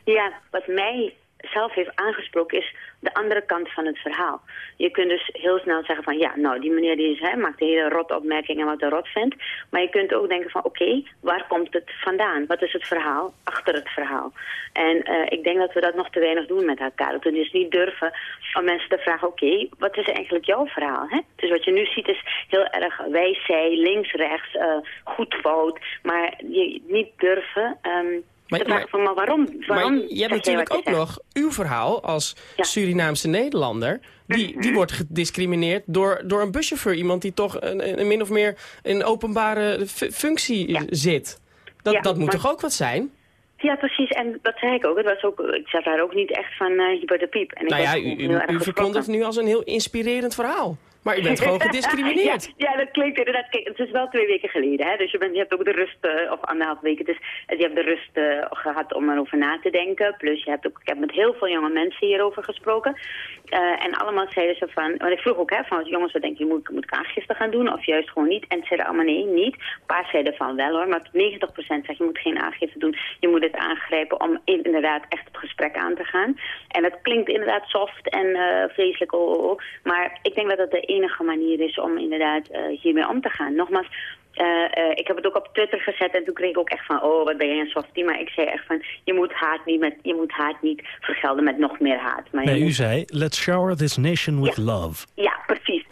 Ja, wat mij zelf heeft aangesproken is de andere kant van het verhaal. Je kunt dus heel snel zeggen van ja, nou die meneer die is, hè, maakt een hele rot opmerking en wat hij rot vindt. Maar je kunt ook denken van oké, waar komt het vandaan? Wat is het verhaal achter het verhaal? En uh, ik denk dat we dat nog te weinig doen met elkaar. Dat we dus niet durven om mensen te vragen oké, wat is eigenlijk jouw verhaal? Hè? Dus wat je nu ziet is heel erg wij, zij, links, rechts, uh, goed, fout. Maar je niet durven... Um, maar, maar, van, maar waarom? waarom maar je hebt natuurlijk ook nog uw verhaal als ja. Surinaamse Nederlander. Die, die wordt gediscrimineerd door, door een buschauffeur. Iemand die toch een, een min of meer in openbare functie ja. zit. Dat, ja, dat moet toch ook wat zijn? Ja, precies. En dat zei ik ook. Het was ook ik zat daar ook niet echt van uh, de piep. En nou ik ja, u, u, u verkondigt nu als een heel inspirerend verhaal. Maar u bent gewoon gediscrimineerd. ja, ja, dat klinkt inderdaad. Kijk, het is wel twee weken geleden. Hè? Dus je, bent, je hebt ook de rust, uh, of anderhalf weken. Dus je hebt de rust uh, gehad om erover na te denken. Plus je hebt ook, ik heb met heel veel jonge mensen hierover gesproken. Uh, en allemaal zeiden ze van, want ik vroeg ook hè, van jongens, wat denk je, moet, moet ik aangifte gaan doen of juist gewoon niet? En ze zeiden allemaal nee, niet. Een paar zeiden van wel hoor, maar 90% zegt je moet geen aangifte doen. Je moet het aangrijpen om inderdaad echt het gesprek aan te gaan. En dat klinkt inderdaad soft en vreselijk, oh, oh, oh. maar ik denk dat dat de enige manier is om inderdaad uh, hiermee om te gaan. Nogmaals, uh, uh, ik heb het ook op Twitter gezet en toen kreeg ik ook echt van, oh, wat ben jij een softie. Maar ik zei echt van, je moet haat niet, met, je moet haat niet vergelden met nog meer haat. Maar nee, u moet... zei, let's shower this nation with ja. love. Ja, precies.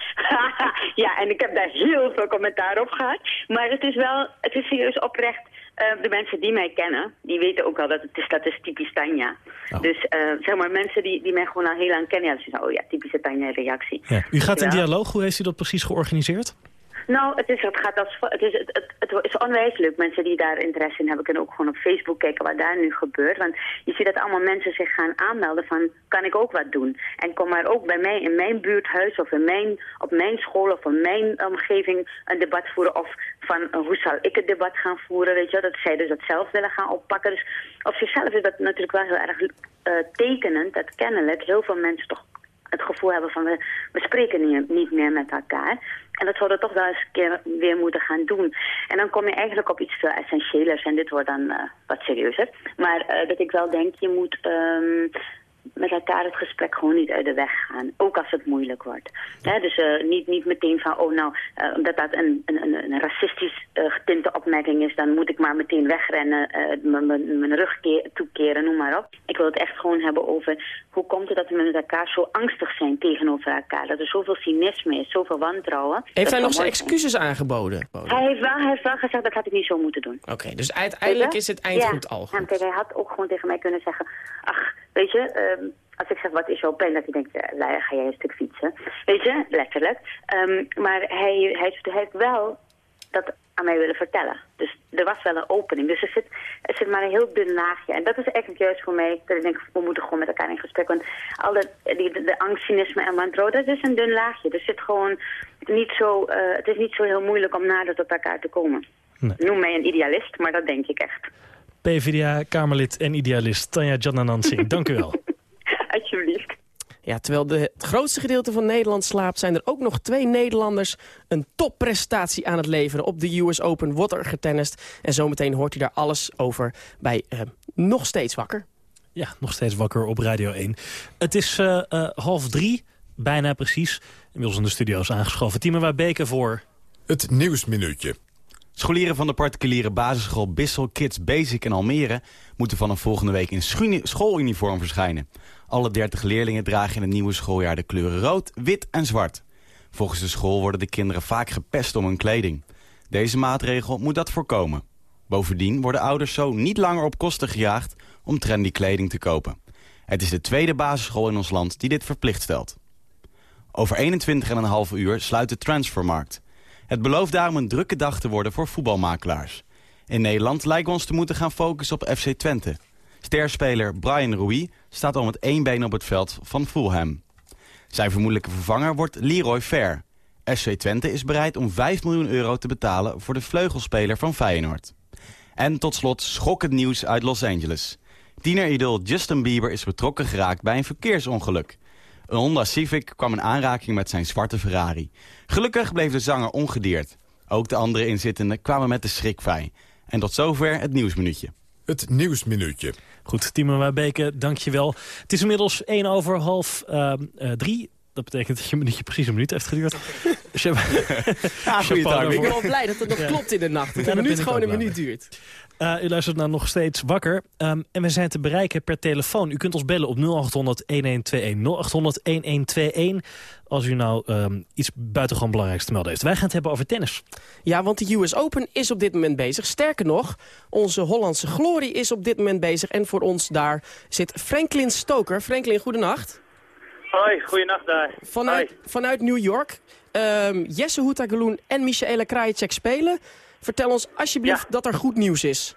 ja, en ik heb daar heel veel commentaar op gehad. Maar het is wel, het is serieus oprecht. Uh, de mensen die mij kennen, die weten ook al dat het is, dat is typisch Tanja. Oh. Dus uh, zeg maar, mensen die, die mij gewoon al heel lang kennen, ja, ze zeggen, oh ja, typische Tanja-reactie. Ja. U gaat in dialoog, hoe heeft u dat precies georganiseerd? Nou, het, is, het, gaat als, het, is, het, het, het is onwijs leuk. Mensen die daar interesse in hebben kunnen ook gewoon op Facebook kijken wat daar nu gebeurt. Want je ziet dat allemaal mensen zich gaan aanmelden van, kan ik ook wat doen? En kom maar ook bij mij in mijn buurthuis of in mijn, op mijn school of in mijn omgeving een debat voeren. Of van, uh, hoe zal ik het debat gaan voeren, weet je Dat zij dus dat zelf willen gaan oppakken. Dus op zichzelf is dat natuurlijk wel heel erg uh, tekenend dat kennelijk heel veel mensen toch het gevoel hebben van we, we spreken niet, meer met elkaar. En dat zouden we toch wel eens een keer weer moeten gaan doen. En dan kom je eigenlijk op iets veel essentiëlers. En dit wordt dan uh, wat serieuzer. Maar uh, dat ik wel denk, je moet um, met elkaar het gesprek gewoon niet uit de weg gaan. Ook als het moeilijk wordt. Dus uh, niet, niet meteen van, oh nou, uh, omdat dat een, een, een racistisch uh, getinte opmerking is... dan moet ik maar meteen wegrennen, mijn rug toekeren, noem maar op. Ik wil het echt gewoon hebben over hoe komt het dat we met elkaar zo angstig zijn tegenover elkaar. Dat er zoveel cynisme is, zoveel wantrouwen. Heeft hij nog zijn excuses aangeboden? Hij heeft, wel, hij heeft wel gezegd, dat had ik niet zo moeten doen. Oké, okay, dus uiteindelijk is het eind ja. goed al goed. Ja, kijk, hij had ook gewoon tegen mij kunnen zeggen... ach, weet je, um, als ik zeg wat is jouw pijn, dat hij denkt, ja, ga jij een stuk fietsen. Weet je, letterlijk. Um, maar hij, hij, hij heeft wel dat aan mij willen vertellen. Dus er was wel een opening. Dus er zit, er zit maar een heel dun laagje. En dat is eigenlijk juist voor mij, dat ik denk, we moeten gewoon met elkaar in gesprek. Want al de, die, de, de angst, cynisme en wantrouwen, dat is een dun laagje. Er zit gewoon niet zo, eh, het is niet zo heel moeilijk om nader tot elkaar te komen. Nee. Noem mij een idealist, maar dat denk ik echt. PvdA-Kamerlid en idealist Tanja Jananan Singh. Dank u wel. Alsjeblieft. Ja, terwijl de, het grootste gedeelte van Nederland slaapt... zijn er ook nog twee Nederlanders een topprestatie aan het leveren. Op de US Open wordt er getennist. En zometeen hoort u daar alles over bij eh, Nog Steeds Wakker. Ja, nog steeds wakker op Radio 1. Het is eh, eh, half drie, bijna precies. Inmiddels in de studio's aangeschoven. Timo Wabeke voor... Het Nieuwsminuutje. Scholieren van de particuliere basisschool Bissel Kids Basic in Almere... moeten vanaf volgende week in schooluniform verschijnen. Alle 30 leerlingen dragen in het nieuwe schooljaar de kleuren rood, wit en zwart. Volgens de school worden de kinderen vaak gepest om hun kleding. Deze maatregel moet dat voorkomen. Bovendien worden ouders zo niet langer op kosten gejaagd om trendy kleding te kopen. Het is de tweede basisschool in ons land die dit verplicht stelt. Over 21,5 uur sluit de transfermarkt. Het belooft daarom een drukke dag te worden voor voetbalmakelaars. In Nederland lijken we ons te moeten gaan focussen op FC Twente. Sterspeler Brian Rui staat al met één been op het veld van Fulham. Zijn vermoedelijke vervanger wordt Leroy Fair. SC Twente is bereid om 5 miljoen euro te betalen voor de vleugelspeler van Feyenoord. En tot slot schokkend nieuws uit Los Angeles. Tieneridool Justin Bieber is betrokken geraakt bij een verkeersongeluk. Een Honda Civic kwam in aanraking met zijn zwarte Ferrari. Gelukkig bleef de zanger ongedeerd. Ook de andere inzittenden kwamen met de schrik vrij. En tot zover het nieuwsminuutje. Het Nieuwsminuutje. Goed, Timo Wabeke, dank je wel. Het is inmiddels 1 over half ehm, eh, drie. Dat betekent dat je minuutje precies een minuut heeft geduurd. Ja, timing. Ik ben wel blij dat het nog Ja. klopt in de nacht. Dat een minuut gewoon een minuut duurt. Eh, u luistert naar nog steeds wakker. Ehm, en we zijn te bereiken per telefoon. U kunt ons bellen op 0800 1121. 0800 1121 als u nou ehm, iets buitengewoon belangrijks te melden heeft. Wij gaan het hebben over tennis. Ja, want de US Open is op dit moment bezig. Sterker nog, onze Hollandse glorie is op dit moment bezig. En voor ons daar zit Franklin Stoker. Franklin, goedenacht. Hoi, goeienacht daar. Vanuit, vanuit New York. Ehm, Jesse Houtagaloen en Michaela Krajicek spelen. Vertel ons alsjeblieft dat er goed nieuws is.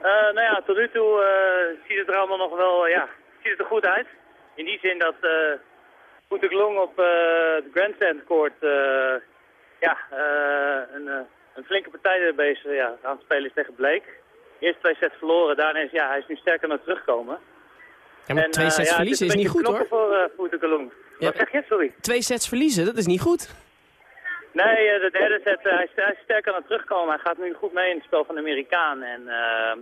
Eh, nou ja, tot nu toe eh, ziet het er allemaal nog wel, eh, ja, ziet het er goed uit. In die zin dat uh, Long op eh, het Grandstand Court, eh, ja, eh, een, eh, een flinke partij bezig ja, aan het spelen is tegen Blake. Eerst twee sets verloren, daarna is ja, hij is nu sterker naar teruggekomen. Ja, maar twee eh, sets verliezen is niet goed, knokken voor uh, Long. Ja. Wat zeg je? Sorry. Twee sets verliezen, dat is niet goed. Nee, eh, de derde set, eh, hij, is, sterker aan het terugkomen. Hij gaat nu goed mee in het spel van de Amerikaan. En uh,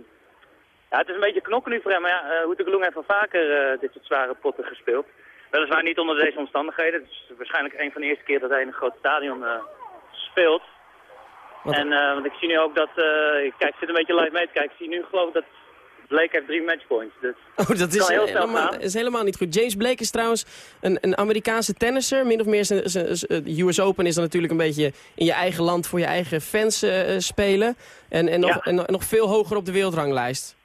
ja, het is een beetje knokken nu voor hem. Maar ja, uh, Hoetegeloen heeft al vaker dit soort zware potten gespeeld. Weliswaar niet onder deze omstandigheden. Het is waarschijnlijk een van de eerste keer dat hij in een groot stadion speelt. Wat? En uh, want ik zie nu ook dat, uh, ik kijk, ik zit een beetje live mee te kijken. Ik zie nu geloof ik dat Blake heeft drie matchpoints. Dus Oh, dat is, snel helemaal, is helemaal niet goed. James Blake is trouwens een, een Amerikaanse tennisser. Min of meer, de US Open is dan natuurlijk een beetje in je eigen land voor je eigen fans eh, eh, spelen. En, en, nog, Ja. en nog- nog veel hoger op de wereldranglijst.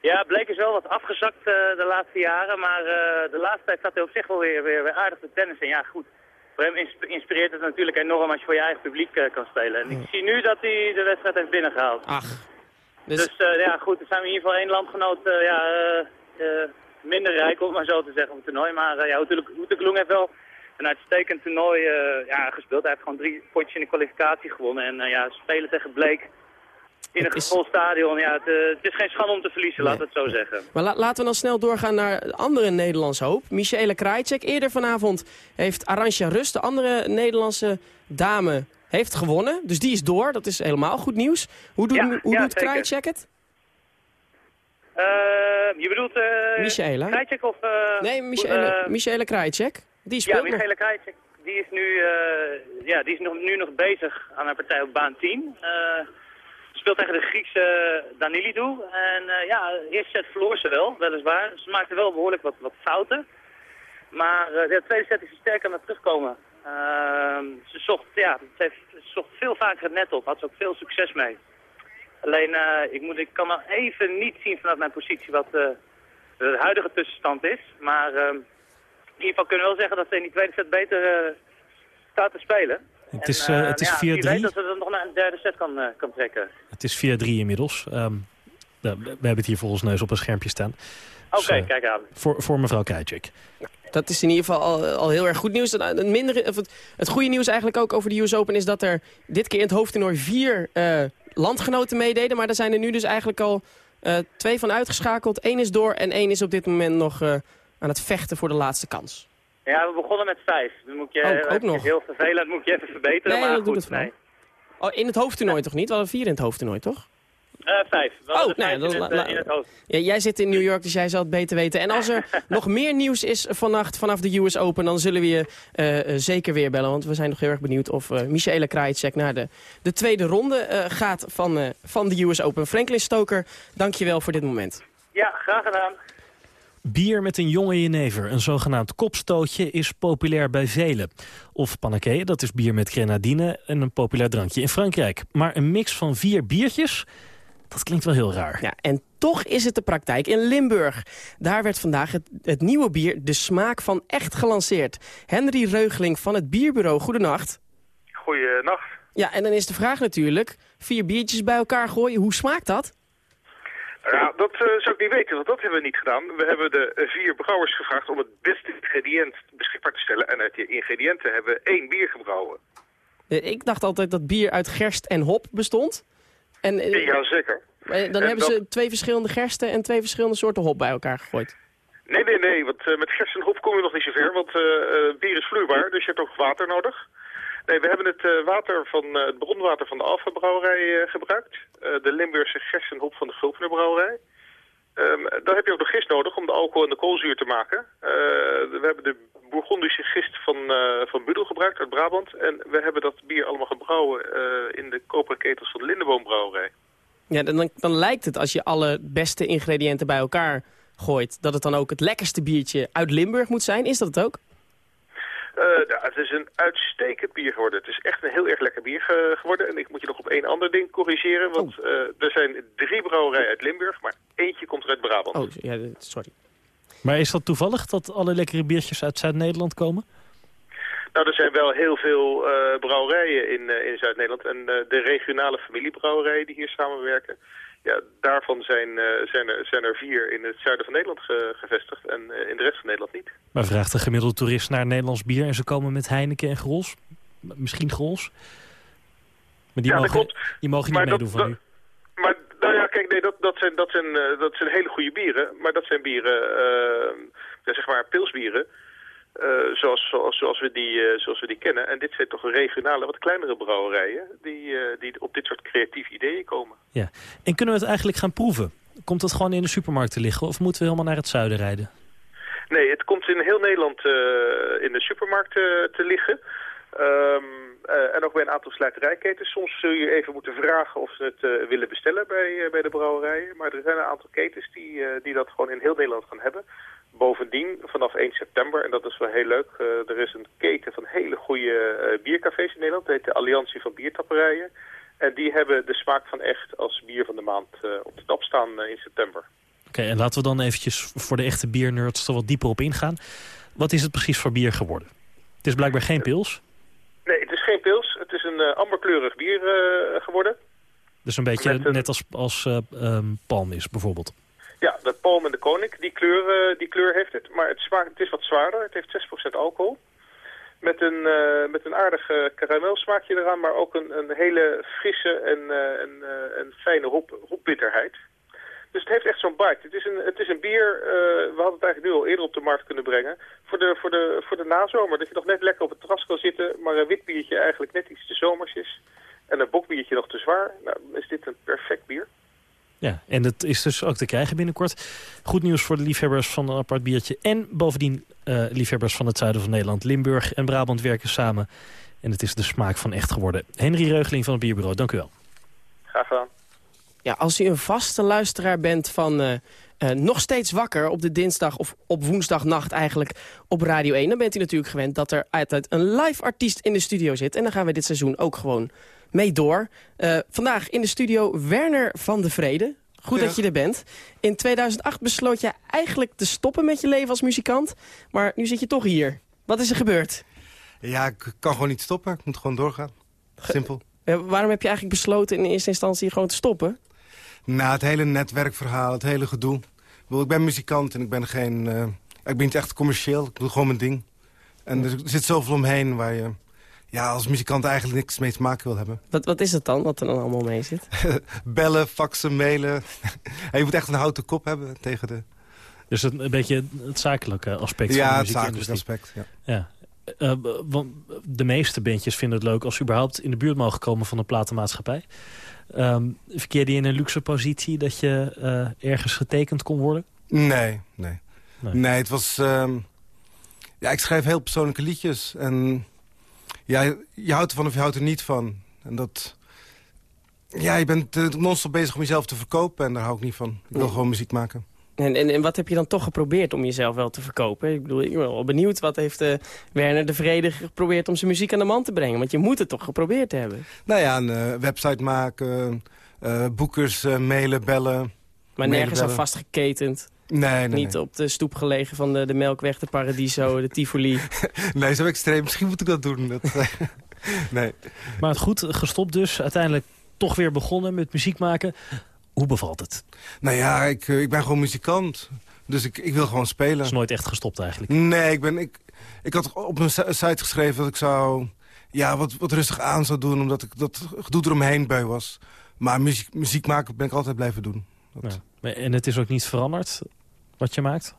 Ja, Blake is wel wat afgezakt uh, de laatste jaren, maar uh, de laatste tijd staat hij op zich wel weer, weer, weer aardig te tennis. En ja, goed, voor hem insp inspireert het natuurlijk enorm als je voor je eigen publiek kan spelen. En ik zie nu dat hij de wedstrijd heeft binnengehaald. Ach. Dus, Dus, dus ja, goed, dan zijn we in ieder geval één landgenoot ja, minder rijk, om maar zo te zeggen, op het toernooi. Maar ja, Hoetekloeng heeft wel een uitstekend toernooi ja, gespeeld. Hij heeft gewoon drie potjes in de kwalificatie gewonnen. En ja, spelen tegen Blake in een vol stadion, ja, het, uh, het is geen schande om te verliezen, laat het zo zeggen. maar la- laten we dan snel doorgaan naar de andere Nederlandse hoop. Michele Krajicek. Eerder vanavond heeft Arantja Rust, de andere Nederlandse dame, heeft gewonnen. Dus die is door. Dat is helemaal goed nieuws. Hoe doet, Ja, hoe ja, doet. Krajicek het? Uh, je bedoelt uh, Michaela? Krajicek of... Uh, Nee, Michele, uh, Michele Krajicek. Die ja, speelt nog. Michele Krajicek, die is, nu, ja, die is nog, nu nog bezig aan haar partij op baan 10. Uh, speelt tegen de Griekse Danilidou. En ja, de eerste set verloor ze wel, weliswaar. Ze maakte wel behoorlijk wat, wat fouten. Maar de tweede set is ze sterk aan het terugkomen. Uh, ze, zocht, ja, ze, heeft, ze zocht veel vaker het net op. Had ze ook veel succes mee. Alleen, uh, ik, moet, ik kan nog even niet zien vanuit mijn positie wat uh, de huidige tussenstand is. Maar uh, in ieder geval kunnen we wel zeggen dat ze in die tweede set beter uh, staat te spelen. Het is, en, het is ja, 4-3. Wie weet dat ze dat nog naar een derde set kan, kan trekken. Het is 4-3 inmiddels. Ehm, nou, we hebben het hier voor ons neus op een schermpje staan. Oké, Dus, eh, kijk aan. Voor, voor mevrouw Krajcik. Dat is in ieder geval al, al heel erg goed nieuws. Eh, Het, mindere, of het, het goede nieuws eigenlijk ook over de US Open is dat er dit keer in het hoofdtoernooi vier eh, landgenoten meededen. Maar er zijn er nu dus eigenlijk al eh, twee van uitgeschakeld. Eén is door en één is op dit moment nog eh, aan het vechten voor de laatste kans. Ja, we begonnen met vijf. Dan moet je, Ook- ook eh, nog. Heel vervelend, moet je even verbeteren. Nee, maar dat doet goed, het nee. Oh, in het hoofdtoernooi toch niet? We hadden vier in het hoofdtoernooi, toch? Eh, vijf. We Oh, nee, in, het, la- eh, in het hoofd. Ja, jij zit in New York, dus jij zal het beter weten. En als er nog meer nieuws is vannacht vanaf de US Open... dan zullen we je eh, zeker weer bellen. Want we zijn nog heel erg benieuwd of eh Michaela Krajicek... naar de, de tweede ronde eh, gaat van, eh, van de US Open. Franklin Stoker, dank je wel voor dit moment. Ja, graag gedaan. Bier met een jonge jenever, een zogenaamd kopstootje, is populair bij velen. Of panaké, dat is bier met grenadine en een populair drankje in Frankrijk. Maar een mix van vier biertjes, dat klinkt wel heel raar. Ja, en toch is het de praktijk in Limburg. Daar werd vandaag het, het nieuwe bier De Smaak van Echt gelanceerd. Henry Reugeling van het Bierbureau, goedenacht. Goeienacht. Ja, en dan is de vraag natuurlijk, vier biertjes bij elkaar gooien, hoe smaakt dat? Ja, dat eh, zou ik niet weten, want dat hebben we niet gedaan. We hebben de eh, vier brouwers gevraagd om het beste ingrediënt beschikbaar te stellen. En uit die ingrediënten hebben we één bier gebrouwen. Eh, Ik dacht altijd dat bier uit gerst en hop bestond. En, eh, Jazeker. eh, dan En hebben dat- ze twee verschillende gersten en twee verschillende soorten hop bij elkaar gegooid. Nee, nee, nee, want eh, met gerst en hop kom je nog niet zo ver, want eh, bier is vloeibaar, dus je hebt ook water nodig. Nee, we hebben het water van het bronwater van de Alfa brouwerij eh, gebruikt. De Limburgse gerst en hop van de Gulpener brouwerij. Ehm, dan heb je ook nog gist nodig om de alcohol en de koolzuur te maken. We hebben de Bourgondische gist van, eh van Budel gebruikt uit Brabant. En we hebben dat bier allemaal gebrouwen eh, in de koperen ketels van de Lindeboom Ja, dan, dan, lijkt het als je alle beste ingrediënten bij elkaar gooit... dat het dan ook het lekkerste biertje uit Limburg moet zijn. Is dat het ook? Ja, het is een uitstekend bier geworden. Het is echt een heel erg lekker bier ge- geworden. En ik moet je nog op één ander ding corrigeren. Want eh, er zijn drie brouwerijen uit Limburg, maar eentje komt uit Brabant. Oh, ja, sorry. Maar is dat toevallig dat alle lekkere biertjes uit Zuid-Nederland komen? Nou, er zijn wel heel veel eh, brouwerijen in, eh, in Zuid-Nederland. En eh, de regionale familiebrouwerijen die hier samenwerken... Ja, daarvan zijn, zijn, er, zijn er vier in het zuiden van Nederland ge- gevestigd. En in de rest van Nederland niet. Maar vraagt de gemiddelde toerist naar Nederlands bier en ze komen met Heineken en Grols? Misschien Grols? Maar die, Ja, mogen, die mogen niet Maar dat- meedoen van dat- u. Maar nee, dat, dat, zijn, dat, zijn, eh, dat zijn hele goede bieren. Maar dat zijn bieren, eh, ja, zeg maar pilsbieren. eh, zoals, zoals, zoals, we die, zoals we die kennen. En dit zijn toch regionale, wat kleinere brouwerijen... die, die op dit soort creatieve ideeën komen. Ja. En kunnen we het eigenlijk gaan proeven? Komt dat gewoon in de supermarkt te liggen of moeten we helemaal naar het zuiden rijden? Nee, het komt in heel Nederland in de supermarkt te liggen. Ehm, eh, en ook bij een aantal slijterijketens. Soms zul je even moeten vragen of ze het eh, willen bestellen bij, eh, bij de brouwerijen. Maar er zijn een aantal ketens die, eh, die dat gewoon in heel Nederland gaan hebben. Bovendien, vanaf 1 september, en dat is wel heel leuk... eh, er is een keten van hele goede eh, biercafés in Nederland. Dat heet de Alliantie van Biertapperijen. En die hebben de smaak van echt als bier van de maand eh, op de tap staan eh, in september. Oké, en laten we dan eventjes voor de echte biernerds er wat dieper op ingaan. Wat is het precies voor bier geworden? Het is blijkbaar geen pils. Nee, het is geen pils. Het is een eh, amberkleurig bier eh, geworden. Dus een beetje een- net als, als eh, ehm, palm is bijvoorbeeld. Ja, de palm en de koning, die kleur, die kleur heeft het. Maar het, is wat zwaarder. Het heeft 6% alcohol. Met een, met een aardig karamelsmaakje eraan, maar ook een, een hele frisse en, en, en fijne hop, hopbitterheid. Dus het heeft echt zo'n bite. Het is een, het is een bier, eh, we hadden het eigenlijk nu al eerder op de markt kunnen brengen. Voor de, voor, de, voor de nazomer, dat je nog net lekker op het terras kan zitten, maar een wit biertje eigenlijk net iets te zomers is. En een bokbiertje nog te zwaar. Nou, is dit een perfect bier. Ja, en dat is dus ook te krijgen binnenkort. Goed nieuws voor de liefhebbers van een apart biertje. En bovendien eh, liefhebbers van het zuiden van Nederland. Limburg en Brabant werken samen. En het is de smaak van echt geworden. Henry Reugeling van het Bierbureau, dank u wel. Graag gedaan. Ja, als u een vaste luisteraar bent van eh, eh, nog steeds wakker op de dinsdag of op woensdagnacht eigenlijk op Radio 1... dan bent u natuurlijk gewend dat er altijd een live artiest in de studio zit. En dan gaan we dit seizoen ook gewoon mee door. Eh, vandaag in de studio Werner van de Vrede. Goed Ja. dat je er bent. In 2008 besloot je eigenlijk te stoppen met je leven als muzikant. Maar nu zit je toch hier. Wat is er gebeurd? Ja, ik kan gewoon niet stoppen. Ik moet gewoon doorgaan. Simpel. Waarom heb je eigenlijk besloten in eerste instantie gewoon te stoppen? Nou, het hele netwerkverhaal, het hele gedoe. Ik, bedoel, ik ben muzikant en ik ben geen... eh, ik ben niet echt commercieel, ik doe gewoon mijn ding. En er zit zoveel omheen waar je ja, als muzikant eigenlijk niks mee te maken wil hebben. Wat, wat is het dan, wat er dan allemaal mee zit? Bellen, faxen, mailen. En je moet echt een houten kop hebben tegen de... Dus het, een beetje het zakelijke aspect Ja, van de het zakelijke aspect, ja. ja. Eh, want de meeste bandjes vinden het leuk als ze überhaupt in de buurt mogen komen van een platenmaatschappij. Ehm verkeerde je in een luxe positie dat je eh, ergens getekend kon worden? Nee, nee. Nee, het was... ehm, ja, ik schrijf heel persoonlijke liedjes. En ja, je houdt ervan of je houdt er niet van. En dat... Ja, je bent eh, non-stop bezig om jezelf te verkopen. En daar hou ik niet van. Ik wil gewoon muziek maken. En, en, en wat heb je dan toch geprobeerd om jezelf wel te verkopen? Ik bedoel, ik ben wel benieuwd. Wat heeft eh, Werner de Vrede geprobeerd om zijn muziek aan de man te brengen? Want je moet het toch geprobeerd hebben? Nou ja, een eh, website maken, eh, boekers mailen, bellen. Maar Mailen, nergens aan vastgeketend. Nee, nee, Niet op de stoep gelegen van de, de Melkweg, de Paradiso, de Tivoli. Nee, zo extreem. Misschien moet ik dat doen. Dat, eh, nee. Maar het goed, gestopt dus. Uiteindelijk toch weer begonnen met muziek maken. Hoe bevalt het? Nou ja, ik, eh, ik ben gewoon muzikant. Dus ik, ik wil gewoon spelen. is nooit echt gestopt eigenlijk. Nee, ik, ben, ik, ik had op si- site geschreven dat ik zou ja, wat, wat rustig aan zou doen... omdat ik dat gedoe eromheen beu was. Maar muziek, muziek maken ben ik altijd blijven doen. Dat- Ja. Maar- En het is ook niet veranderd wat je maakt?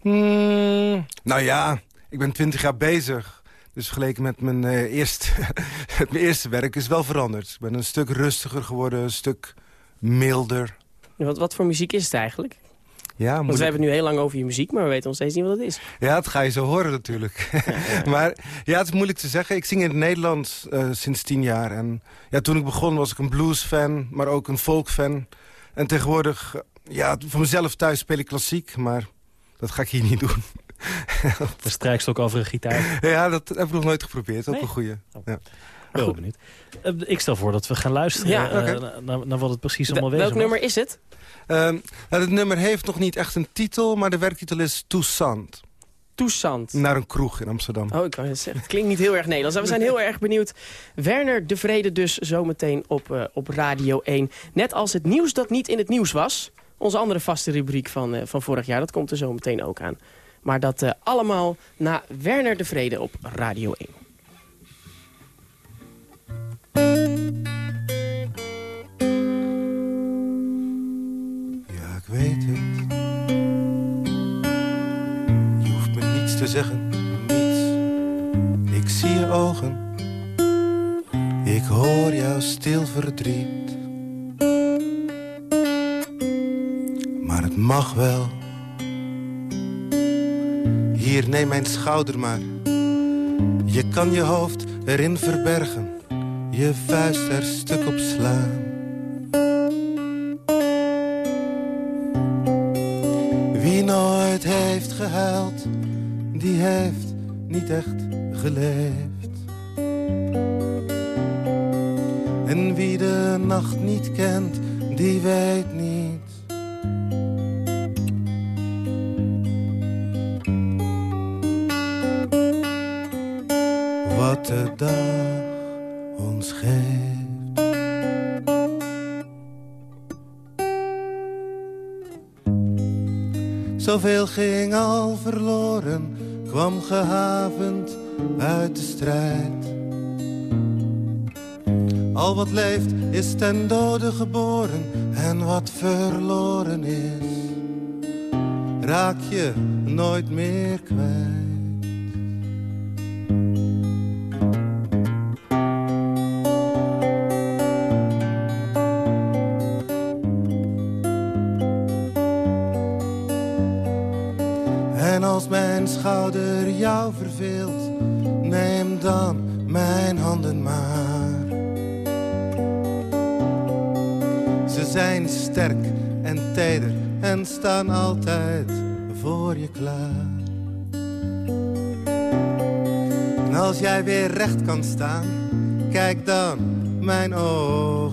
Hmm, nou ja, ik ben twintig jaar bezig. Dus vergeleken met mijn, eerste, met mijn eerste werk is het wel veranderd. Ik ben een stuk rustiger geworden, een stuk milder. Wat, wat voor muziek is het eigenlijk? Ja, Want we hebben het nu heel lang over je muziek, maar we weten nog steeds niet wat het is. Ja, dat ga je zo horen natuurlijk. maar ja, het is moeilijk te zeggen. Ik zing in het Nederlands eh, sinds tien jaar. En ja, toen ik begon was ik een bluesfan, maar ook een folkfan. En tegenwoordig, eh, ja, voor mezelf thuis speel ik klassiek, maar dat ga ik hier niet doen. De strijkstok over een gitaar. ja, dat heb ik nog nooit geprobeerd. Ook Nee? een goeie. Ja. Heel benieuwd. Eh, Ik stel voor dat we gaan luisteren Ja, eh, naar, naar- wat het precies allemaal wezen welk mag. nummer is het? Ehm, nou, het nummer heeft nog niet echt een titel, maar de werktitel is Toussaint. Toussaint. Naar een kroeg in Amsterdam. Oh, ik kan het zeggen. Het klinkt niet heel erg Nederlands. We zijn heel erg benieuwd. Werner de Vrede dus zometeen op, eh, op Radio 1. Net als het nieuws dat niet in het nieuws was. Onze andere vaste rubriek van, van vorig jaar. Dat komt er zometeen ook aan. Maar dat eh, allemaal na Werner de Vrede op Radio 1. Ja, ik weet het. Je hoeft me niets te zeggen, niets. Ik zie je ogen. Ik hoor jouw stil verdriet. Maar het mag wel. Hier, neem mijn schouder maar. Je kan je hoofd erin verbergen. Je vuist stuk op slaan. Wie nooit heeft gehuild, die heeft niet echt geleefd. En wie de nacht niet kent, die weet niet. Wat de dag geeft. Zoveel ging al verloren, kwam gehavend uit de strijd. Al wat leeft is ten dode geboren en wat verloren is, raak je nooit meer kwijt. Staan altijd voor je klaar. En als jij weer recht kan staan, kijk dan mijn ogen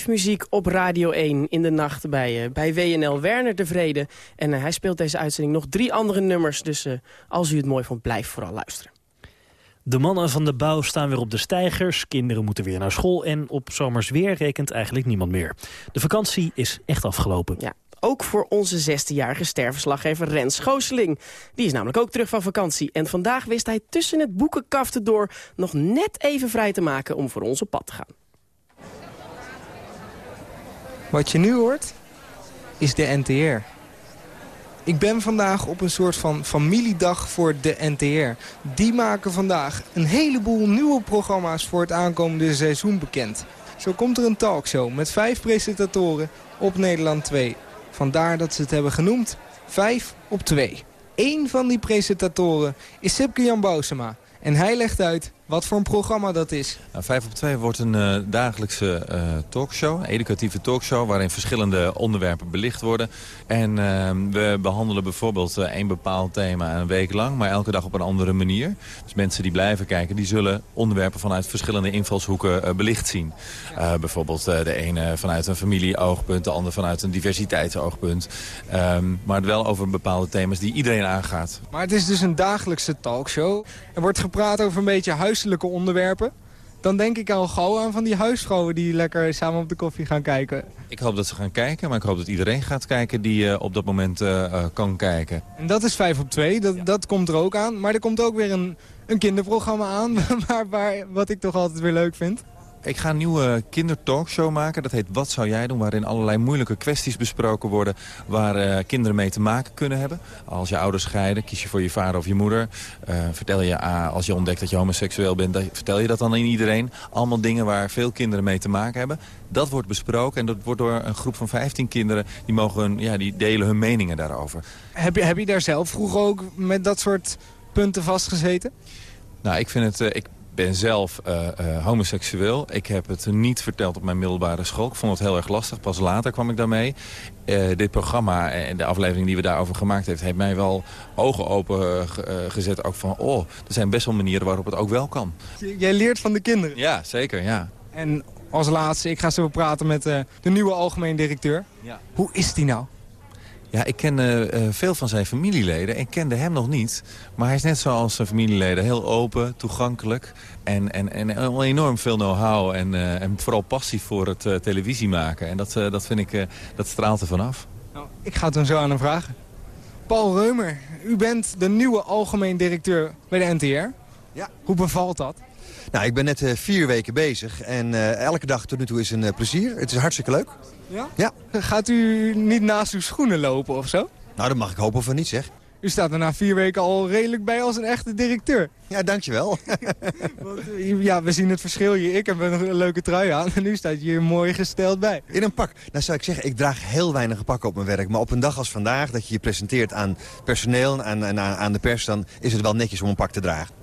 Live muziek op Radio 1 in de nacht bij, uh, bij WNL Werner de Vrede. En uh, hij speelt deze uitzending nog drie andere nummers. Dus uh, als u het mooi vond, blijf vooral luisteren. De mannen van de bouw staan weer op de stijgers. Kinderen moeten weer naar school. En op zomers weer rekent eigenlijk niemand meer. De vakantie is echt afgelopen. Ja, ook voor onze 16-jarige sterverslaggever Rens Gooseling. Die is namelijk ook terug van vakantie. En vandaag wist hij tussen het boekenkaften door nog net even vrij te maken om voor ons op pad te gaan. Wat je nu hoort, is de NTR. Ik ben vandaag op een soort van familiedag voor de NTR. Die maken vandaag een heleboel nieuwe programma's voor het aankomende seizoen bekend. Zo komt er een talkshow met vijf presentatoren op Nederland 2. Vandaar dat ze het hebben genoemd 5 op 2. Eén van die presentatoren is Sipke Jan Bousema. En hij legt uit wat voor een programma dat is. Nou, 5 op 2 wordt een uh, dagelijkse uh, talkshow, een educatieve talkshow... waarin verschillende onderwerpen belicht worden. En uh, we behandelen bijvoorbeeld één bepaald thema een week lang... maar elke dag op een andere manier. Dus mensen die blijven kijken, die zullen onderwerpen... vanuit verschillende invalshoeken belicht zien. bijvoorbeeld de ene vanuit een familieoogpunt... de ander vanuit een diversiteitsoogpunt. Um, maar wel over bepaalde thema's die iedereen aangaat. Maar het is dus een dagelijkse talkshow. Er wordt gepraat over een beetje huis onderwerpen... dan denk ik al gauw aan van die huisvrouwen die lekker samen op de koffie gaan kijken. Ik hoop dat ze gaan kijken, maar ik hoop dat iedereen gaat kijken die uh, op dat moment uh, kan kijken. En dat is 5 op 2, dat, ja. dat komt er ook aan. Maar er komt ook weer een, een kinderprogramma aan, waar, wat ik toch altijd weer leuk vind. Ik ga een nieuwe kindertalkshow maken. Dat heet Wat zou jij doen? Waarin allerlei moeilijke kwesties besproken worden... waar uh, kinderen mee te maken kunnen hebben. Als je ouders scheiden, kies je voor je vader of je moeder. Uh, vertel je, uh, als je ontdekt dat je homoseksueel bent... vertel je dat dan aan iedereen. Allemaal dingen waar veel kinderen mee te maken hebben. Dat wordt besproken en dat wordt door een groep van 15 kinderen... die, mogen, ja, die delen hun meningen daarover. Heb je, heb je daar zelf vroeger ook met dat soort punten vastgezeten? Nou, ik vind het... ik ben zelf uh, uh, homoseksueel. Ik heb het niet verteld op mijn middelbare school. Ik vond het heel erg lastig. Pas later kwam ik daarmee. Uh, dit programma en de aflevering die we daarover gemaakt heeft... heeft mij wel ogen open gezet. Ook van, oh, er zijn best wel manieren waarop het ook wel kan. Jij leert van de kinderen? Ja, zeker, ja. En als laatste, ik ga zo praten met de nieuwe algemeen directeur. Ja. Hoe is die nou? Ja, ik ken uh, veel van zijn familieleden en kende hem nog niet. Maar hij is net zoals zijn familieleden heel open, toegankelijk... en, en, en enorm veel know-how en, uh, en vooral passie voor het uh, televisie maken. En dat, dat vind ik, dat straalt er vanaf. Nou, ik ga het hem zo aan hem vragen. Paul Reumer, u bent de nieuwe algemeen directeur bij de NTR. Ja. Hoe bevalt dat? Nou, ik ben net vier weken bezig en elke dag tot nu toe is een plezier. Het is hartstikke leuk. Ja? Ja. Gaat u niet naast uw schoenen lopen of zo? Nou, dat mag ik hopen van niet, zeg. U staat er na vier weken al redelijk bij als een echte directeur. Ja, dankjewel. Want, ja, we zien het verschil hier. Ik heb een leuke trui aan en nu staat je hier mooi gesteld bij. In een pak. Nou zou ik zeggen, ik draag heel weinig pakken op mijn werk. Maar op een dag als vandaag, dat je je presenteert aan personeel en aan, aan de pers... dan is het wel netjes om een pak te dragen.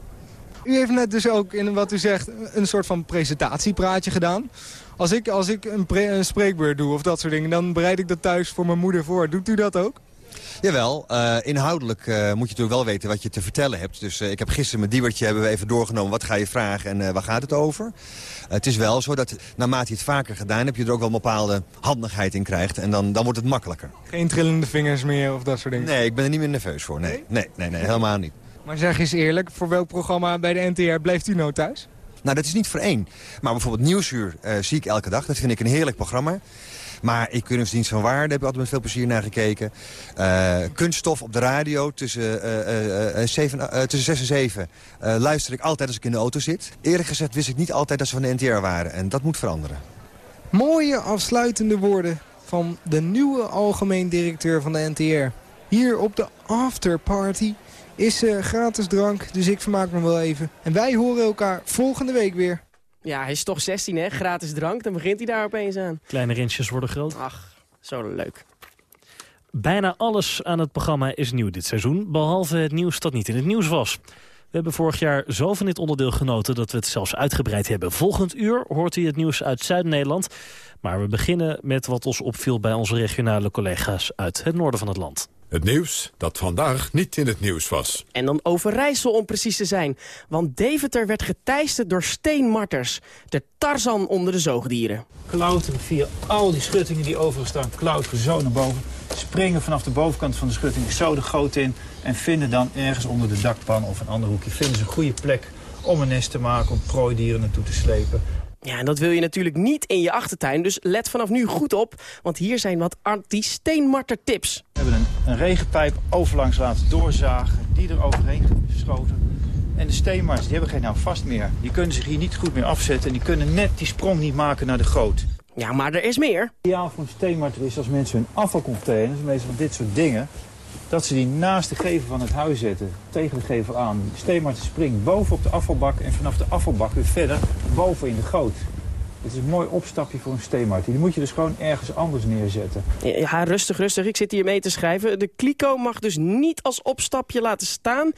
U heeft net dus ook, in wat u zegt, een soort van presentatiepraatje gedaan. Als ik, als ik een, een spreekbeurt doe of dat soort dingen, dan bereid ik dat thuis voor mijn moeder voor. Doet u dat ook? Jawel, uh, inhoudelijk uh, moet je natuurlijk wel weten wat je te vertellen hebt. Dus uh, ik heb gisteren met Diewertje hebben we even doorgenomen wat ga je vragen en waar gaat het over. het is wel zo dat naarmate je het vaker gedaan hebt, je er ook wel een bepaalde handigheid in krijgt. En dan, dan wordt het makkelijker. Geen trillende vingers meer of dat soort dingen? Nee, ik ben er niet meer nerveus voor. Nee, nee, nee, nee helemaal niet. Maar zeg eens eerlijk, voor welk programma bij de NTR blijft u nou thuis? Nou, dat is niet voor één. Maar bijvoorbeeld Nieuwsuur uh, zie ik elke dag. Dat vind ik een heerlijk programma. Maar ik Kunstdienst van Waarde heb ik altijd met veel plezier naar gekeken. Uh, kunststof op de radio tussen, uh, tussen 6 en 7 luister ik altijd als ik in de auto zit. Eerlijk gezegd wist ik niet altijd dat ze van de NTR waren. En dat moet veranderen. Mooie afsluitende woorden van de nieuwe algemeen directeur van de NTR. Hier op de afterparty is uh, gratis drank, dus ik vermaak me wel even. En wij horen elkaar volgende week weer. Ja, hij is toch 16 hè, gratis drank, dan begint hij daar opeens aan. Kleine rensjes worden groot. Ach, zo leuk. Bijna alles aan het programma is nieuw dit seizoen, behalve het nieuws dat niet in het nieuws was. We hebben vorig jaar zo van dit onderdeel genoten dat we het zelfs uitgebreid hebben. Volgend uur hoort u het nieuws uit Zuid-Nederland. Maar we beginnen met wat ons opviel bij onze regionale collega's uit het noorden van het land. Het nieuws dat vandaag niet in het nieuws was. En dan Overijssel om precies te zijn. Want Deventer werd geteisterd door steenmarters. De Tarzan onder de zoogdieren. Klauteren via al die schuttingen die overal staan. Klauteren zo naar boven. Springen vanaf de bovenkant van de schutting zo de goot in. En vinden dan ergens onder de dakpan of een ander hoekje... vinden ze een goede plek om een nest te maken, om prooidieren naartoe te slepen. Ja, en dat wil je natuurlijk niet in je achtertuin. Dus let vanaf nu goed op, want hier zijn wat anti-steenmarter tips. We hebben een, een regenpijp overlangs laten doorzagen, die er overheen geschoten. En de steenmarters die hebben geen houvast meer. Die kunnen zich hier niet goed meer afzetten en die kunnen net die sprong niet maken naar de goot. Ja, maar er is meer. Ideaal voor een steenmarter is als mensen hun afvalcontainers, meestal dit soort dingen, dat ze die naast de gevel van het huis zetten, tegen de gevel aan. De steenmarter springt boven op de afvalbak en vanaf de afvalbak weer verder boven in de goot. Het is een mooi opstapje voor een steenmarter. Die moet je dus gewoon ergens anders neerzetten. Ja, rustig, rustig. Ik zit hier mee te schrijven. De kliko mag dus niet als opstapje laten staan.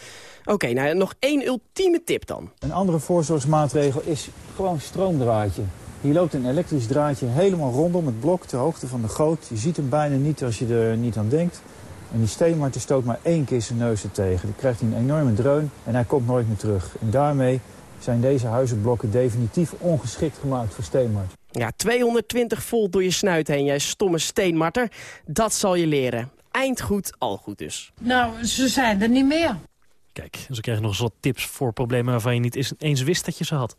Oké, nou nog één ultieme tip dan. Een andere voorzorgsmaatregel is gewoon stroomdraadje. Hier loopt een elektrisch draadje helemaal rondom het blok ter hoogte van de goot. Je ziet hem bijna niet als je er niet aan denkt. En die steenmarter stoot maar één keer zijn neus er tegen. Dan krijgt hij een enorme dreun en hij komt nooit meer terug. En daarmee zijn deze huizenblokken definitief ongeschikt gemaakt voor steenmarter. Ja, 220 volt door je snuit heen, jij stomme steenmarter. Dat zal je leren. Eind goed, al goed dus. Nou, ze zijn er niet meer. Kijk, ze krijgen nog eens wat tips voor problemen waarvan je niet eens wist dat je ze had.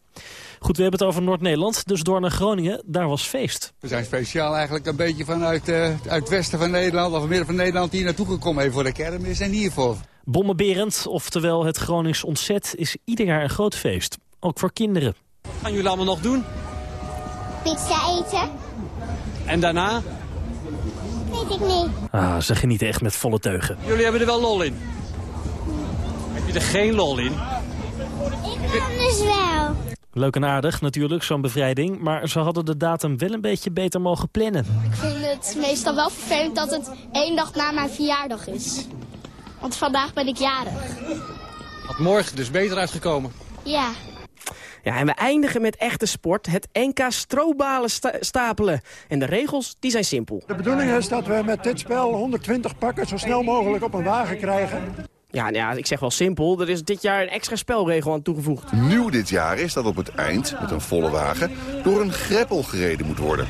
Goed, we hebben het over Noord-Nederland, dus door naar Groningen, daar was feest. We zijn speciaal eigenlijk een beetje vanuit uh, uit het westen van Nederland, of midden van Nederland, hier naartoe gekomen even voor de kermis en hiervoor. Bommenberend, oftewel het Gronings ontzet, is ieder jaar een groot feest. Ook voor kinderen. Wat gaan jullie allemaal nog doen? Pizza eten. En daarna? Weet ik niet. Ah, ze genieten echt met volle teugen. Jullie hebben er wel lol in. Heb je er geen lol in? Ik anders wel. Leuk en aardig natuurlijk, zo'n bevrijding. Maar ze hadden de datum wel een beetje beter mogen plannen. Ik vind het meestal wel vervelend dat het één dag na mijn verjaardag is. Want vandaag ben ik jarig. Had morgen dus beter uitgekomen. Ja. Ja, en we eindigen met echte sport. Het NK strobalen sta stapelen. En de regels, die zijn simpel. De bedoeling is dat we met dit spel 120 pakken zo snel mogelijk op een wagen krijgen. Ja, nou ja, ik zeg wel simpel. Er is dit jaar een extra spelregel aan toegevoegd. Nieuw dit jaar is dat op het eind, met een volle wagen, door een greppel gereden moet worden.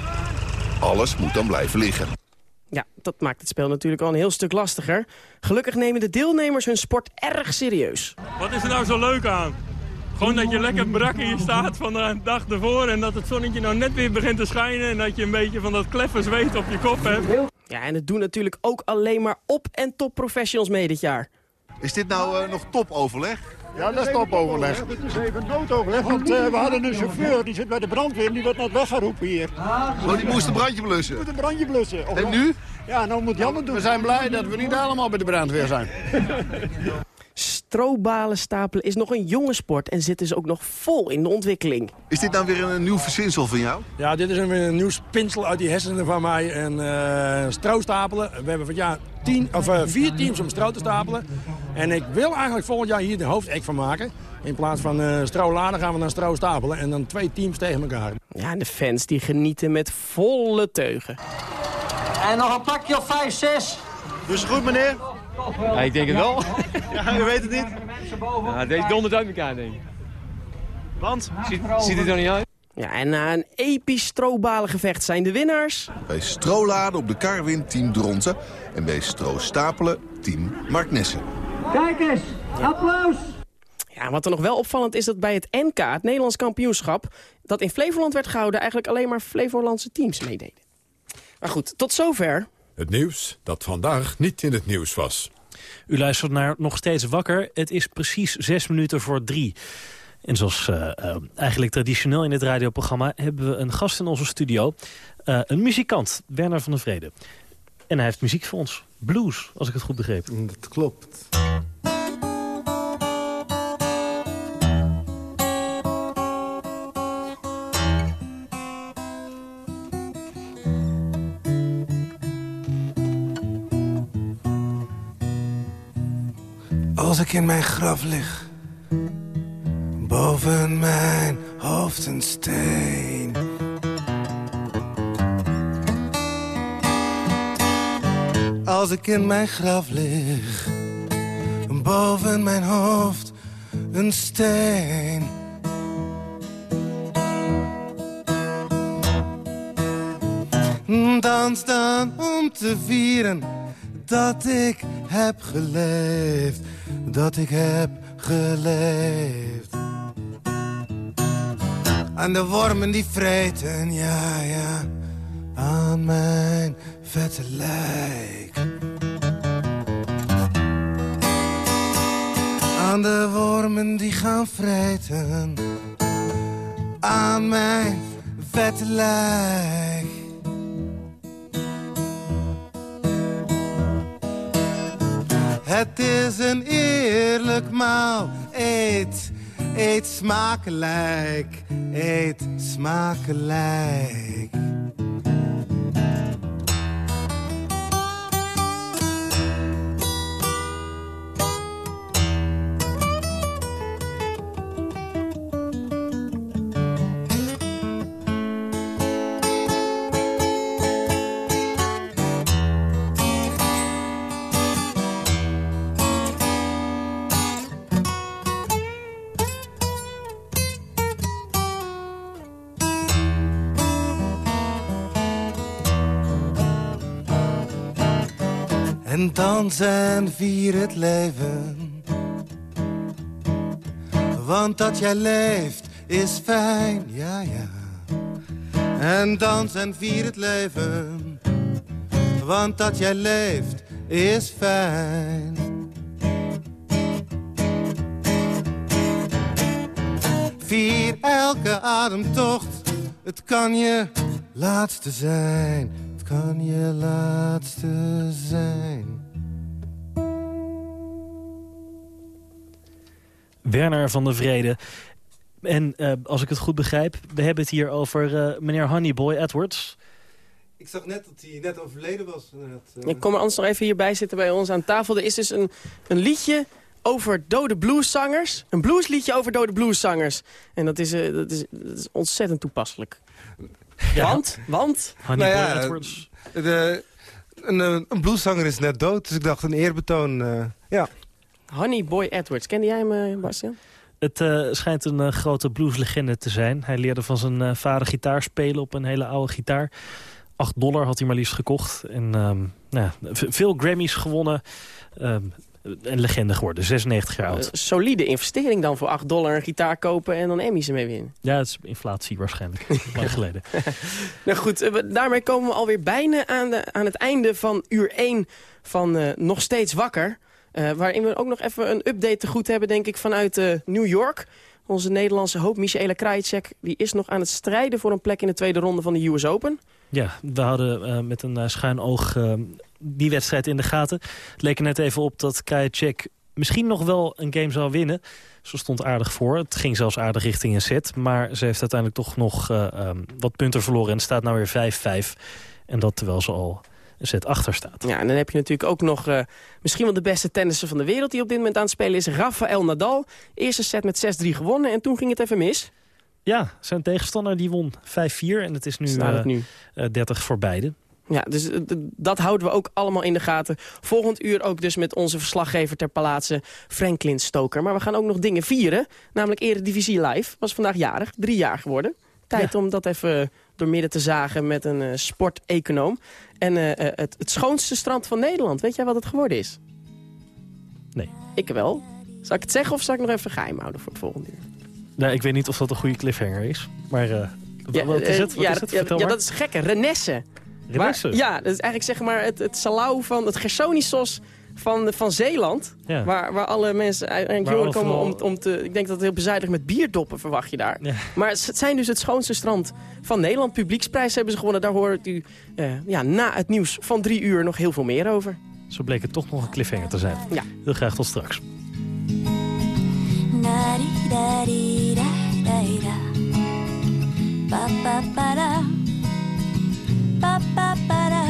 Alles moet dan blijven liggen. Ja, dat maakt het spel natuurlijk al een heel stuk lastiger. Gelukkig nemen de deelnemers hun sport erg serieus. Wat is er nou zo leuk aan? Gewoon dat je lekker brak in je staat van de dag ervoor... en dat het zonnetje nou net weer begint te schijnen... en dat je een beetje van dat kleffe zweet op je kop hebt. Ja, en het doen natuurlijk ook alleen maar op- en top professionals mee dit jaar. Is dit nou uh, nog topoverleg? Ja, dat is topoverleg. Dit is even noodoverleg, want uh, we hadden een chauffeur, die zit bij de brandweer, die werd net weggeroepen hier. Oh, die moest een brandje blussen? Die moest een brandje blussen. Of en nu? Ja, nou moet Jan het doen. We zijn blij dat we niet allemaal bij de brandweer zijn. Strobalen stapelen is nog een jonge sport en zit dus ook nog vol in de ontwikkeling. Is dit nou weer een nieuw verzinsel van jou? Ja, dit is een, een nieuw spinsel uit die hersenen van mij. En uh, stapelen. We hebben van ja tien, of, uh, vier teams om stro te stapelen. En ik wil eigenlijk volgend jaar hier de hoofdek van maken. In plaats van uh, stroladen gaan we dan stro stapelen. En dan twee teams tegen elkaar. Ja, en de fans die genieten met volle teugen. En nog een pakje of vijf, zes. Dus goed, meneer? Ja, ik denk het wel. Ja, u weet het niet. Ja, deze dondert uit elkaar, denk ik. Want? Ziet, ziet het er niet uit? Ja, en na een episch strobalengevecht zijn de winnaars... Bij stroladen op de kar wint team Dronten. En bij stapelen team Mark Nessen. Kijk eens, applaus! Ja, wat er nog wel opvallend is dat bij het NK, het Nederlands kampioenschap... dat in Flevoland werd gehouden, eigenlijk alleen maar Flevolandse teams meededen. Maar goed, tot zover. Het nieuws dat vandaag niet in het nieuws was. U luistert naar Nog Steeds Wakker. Het is precies zes minuten voor drie. En zoals uh, uh, eigenlijk traditioneel in dit radioprogramma... hebben we een gast in onze studio. Uh, een muzikant, Werner van der Vrede. En hij heeft muziek voor ons. Blues, als ik het goed begreep. Dat klopt. Als ik in mijn graf lig, boven mijn hoofd een steen. Als ik in mijn graf lig, boven mijn hoofd een steen. Dan om te vieren dat ik heb geleefd, dat ik heb geleefd. Aan de wormen die vreten, ja, ja, aan mijn vette lijk. Aan de wormen die gaan vreten, aan mijn vette lijk. Het is een eerlijk maal. Eet, eet smakelijk. Eet smakelijk. Dans en vier het leven. Want dat jij leeft is fijn, ja ja. En dans en vier het leven. Want dat jij leeft is fijn. Vier elke ademtocht, het kan je laatste zijn. Het kan je laatste zijn. Werner van der Vrede. En eh, als ik het goed begrijp, we hebben het hier over eh, meneer Honeyboy Edwards. Ik zag net dat hij net overleden was. inderdaad. Ik kom er anders nog even hierbij zitten bij ons aan tafel. Er is dus een, een liedje over dode blueszangers. Een bluesliedje over dode blueszangers. En dat is, eh, dat is, dat is ontzettend toepasselijk. Want, want... Honeyboy Nou ja, Edwards. De, een, eh, een blueszanger is net dood, dus ik dacht een eerbetoon. eh, ja. Honey Boy Edwards. Kende jij hem, eh, Bastian? Het eh, schijnt een eh, grote blueslegende te zijn. Hij leerde van zijn vader gitaar spelen op een hele oude gitaar. 8 dollar had hij maar liefst gekocht. En ehm, nou ja, veel Grammys gewonnen. Ehm, een legende geworden, 96 jaar oud. Solide investering dan voor 8 dollar een gitaar kopen en dan Emmys ermee winnen. Ja, het is inflatie waarschijnlijk. Lang geleden. Nou goed, daarmee komen we alweer bijna aan, de, aan het einde van uur 1 van Nog Steeds Wakker. Eh, waarin we ook nog even een update te goed hebben, denk ik, vanuit eh, New York. Onze Nederlandse hoop, Michaela Krajicek, die is nog aan het strijden voor een plek in de tweede ronde van de US Open. Ja, we hadden eh, met een schuin oog eh, die wedstrijd in de gaten. Het leek er net even op dat Krajicek misschien nog wel een game zou winnen. Ze stond aardig voor. Het ging zelfs aardig richting een set. Maar ze heeft uiteindelijk toch nog eh, ehm, wat punten verloren. En staat nou weer 5-5. En dat terwijl ze al set achter staat. Ja, en dan heb je natuurlijk ook nog eh, misschien wel de beste tennisser van de wereld... die op dit moment aan het spelen is, Rafael Nadal. Eerste set met 6-3 gewonnen en toen ging het even mis. Ja, zijn tegenstander die won 5-4. En het is nu, Staat het eh, nu. eh, 30 voor beide. Ja, dus dat houden we ook allemaal in de gaten. Volgend uur ook dus met onze verslaggever ter plaatse, Franklin Stoker. Maar we gaan ook nog dingen vieren, namelijk Eredivisie Live. Was vandaag jarig, drie jaar geworden. Tijd om dat even door midden te zagen met een eh, sporteconoom. En eh, eh, het, het schoonste strand van Nederland, weet jij wat het geworden is? Nee. Ik wel. Zal ik het zeggen of zal ik nog even geheim houden voor het volgende uur? Nou, ik weet niet of dat een goede cliffhanger is. Maar eh, wat is het? Wat ja, is het? ja, ja, dat is gekke. Renesse. Renesse? Ja, dat is eigenlijk zeg maar het, het salau van het Gersonisos van, van Zeeland. Ja. Waar, waar alle mensen joren alle komen om, om te... Ik denk dat het heel bezuidig met bierdoppen verwacht je daar. Ja. Maar het zijn dus het schoonste strand van Nederland. Publieksprijs hebben ze gewonnen. Daar hoort u eh, ja, na het nieuws van drie uur nog heel veel meer over. Zo bleek het toch nog een cliffhanger te zijn. Ja. Heel graag tot straks. Da-di-da-di-da-da-da. Ba-ba-ba-da. Ba-ba-ba-da.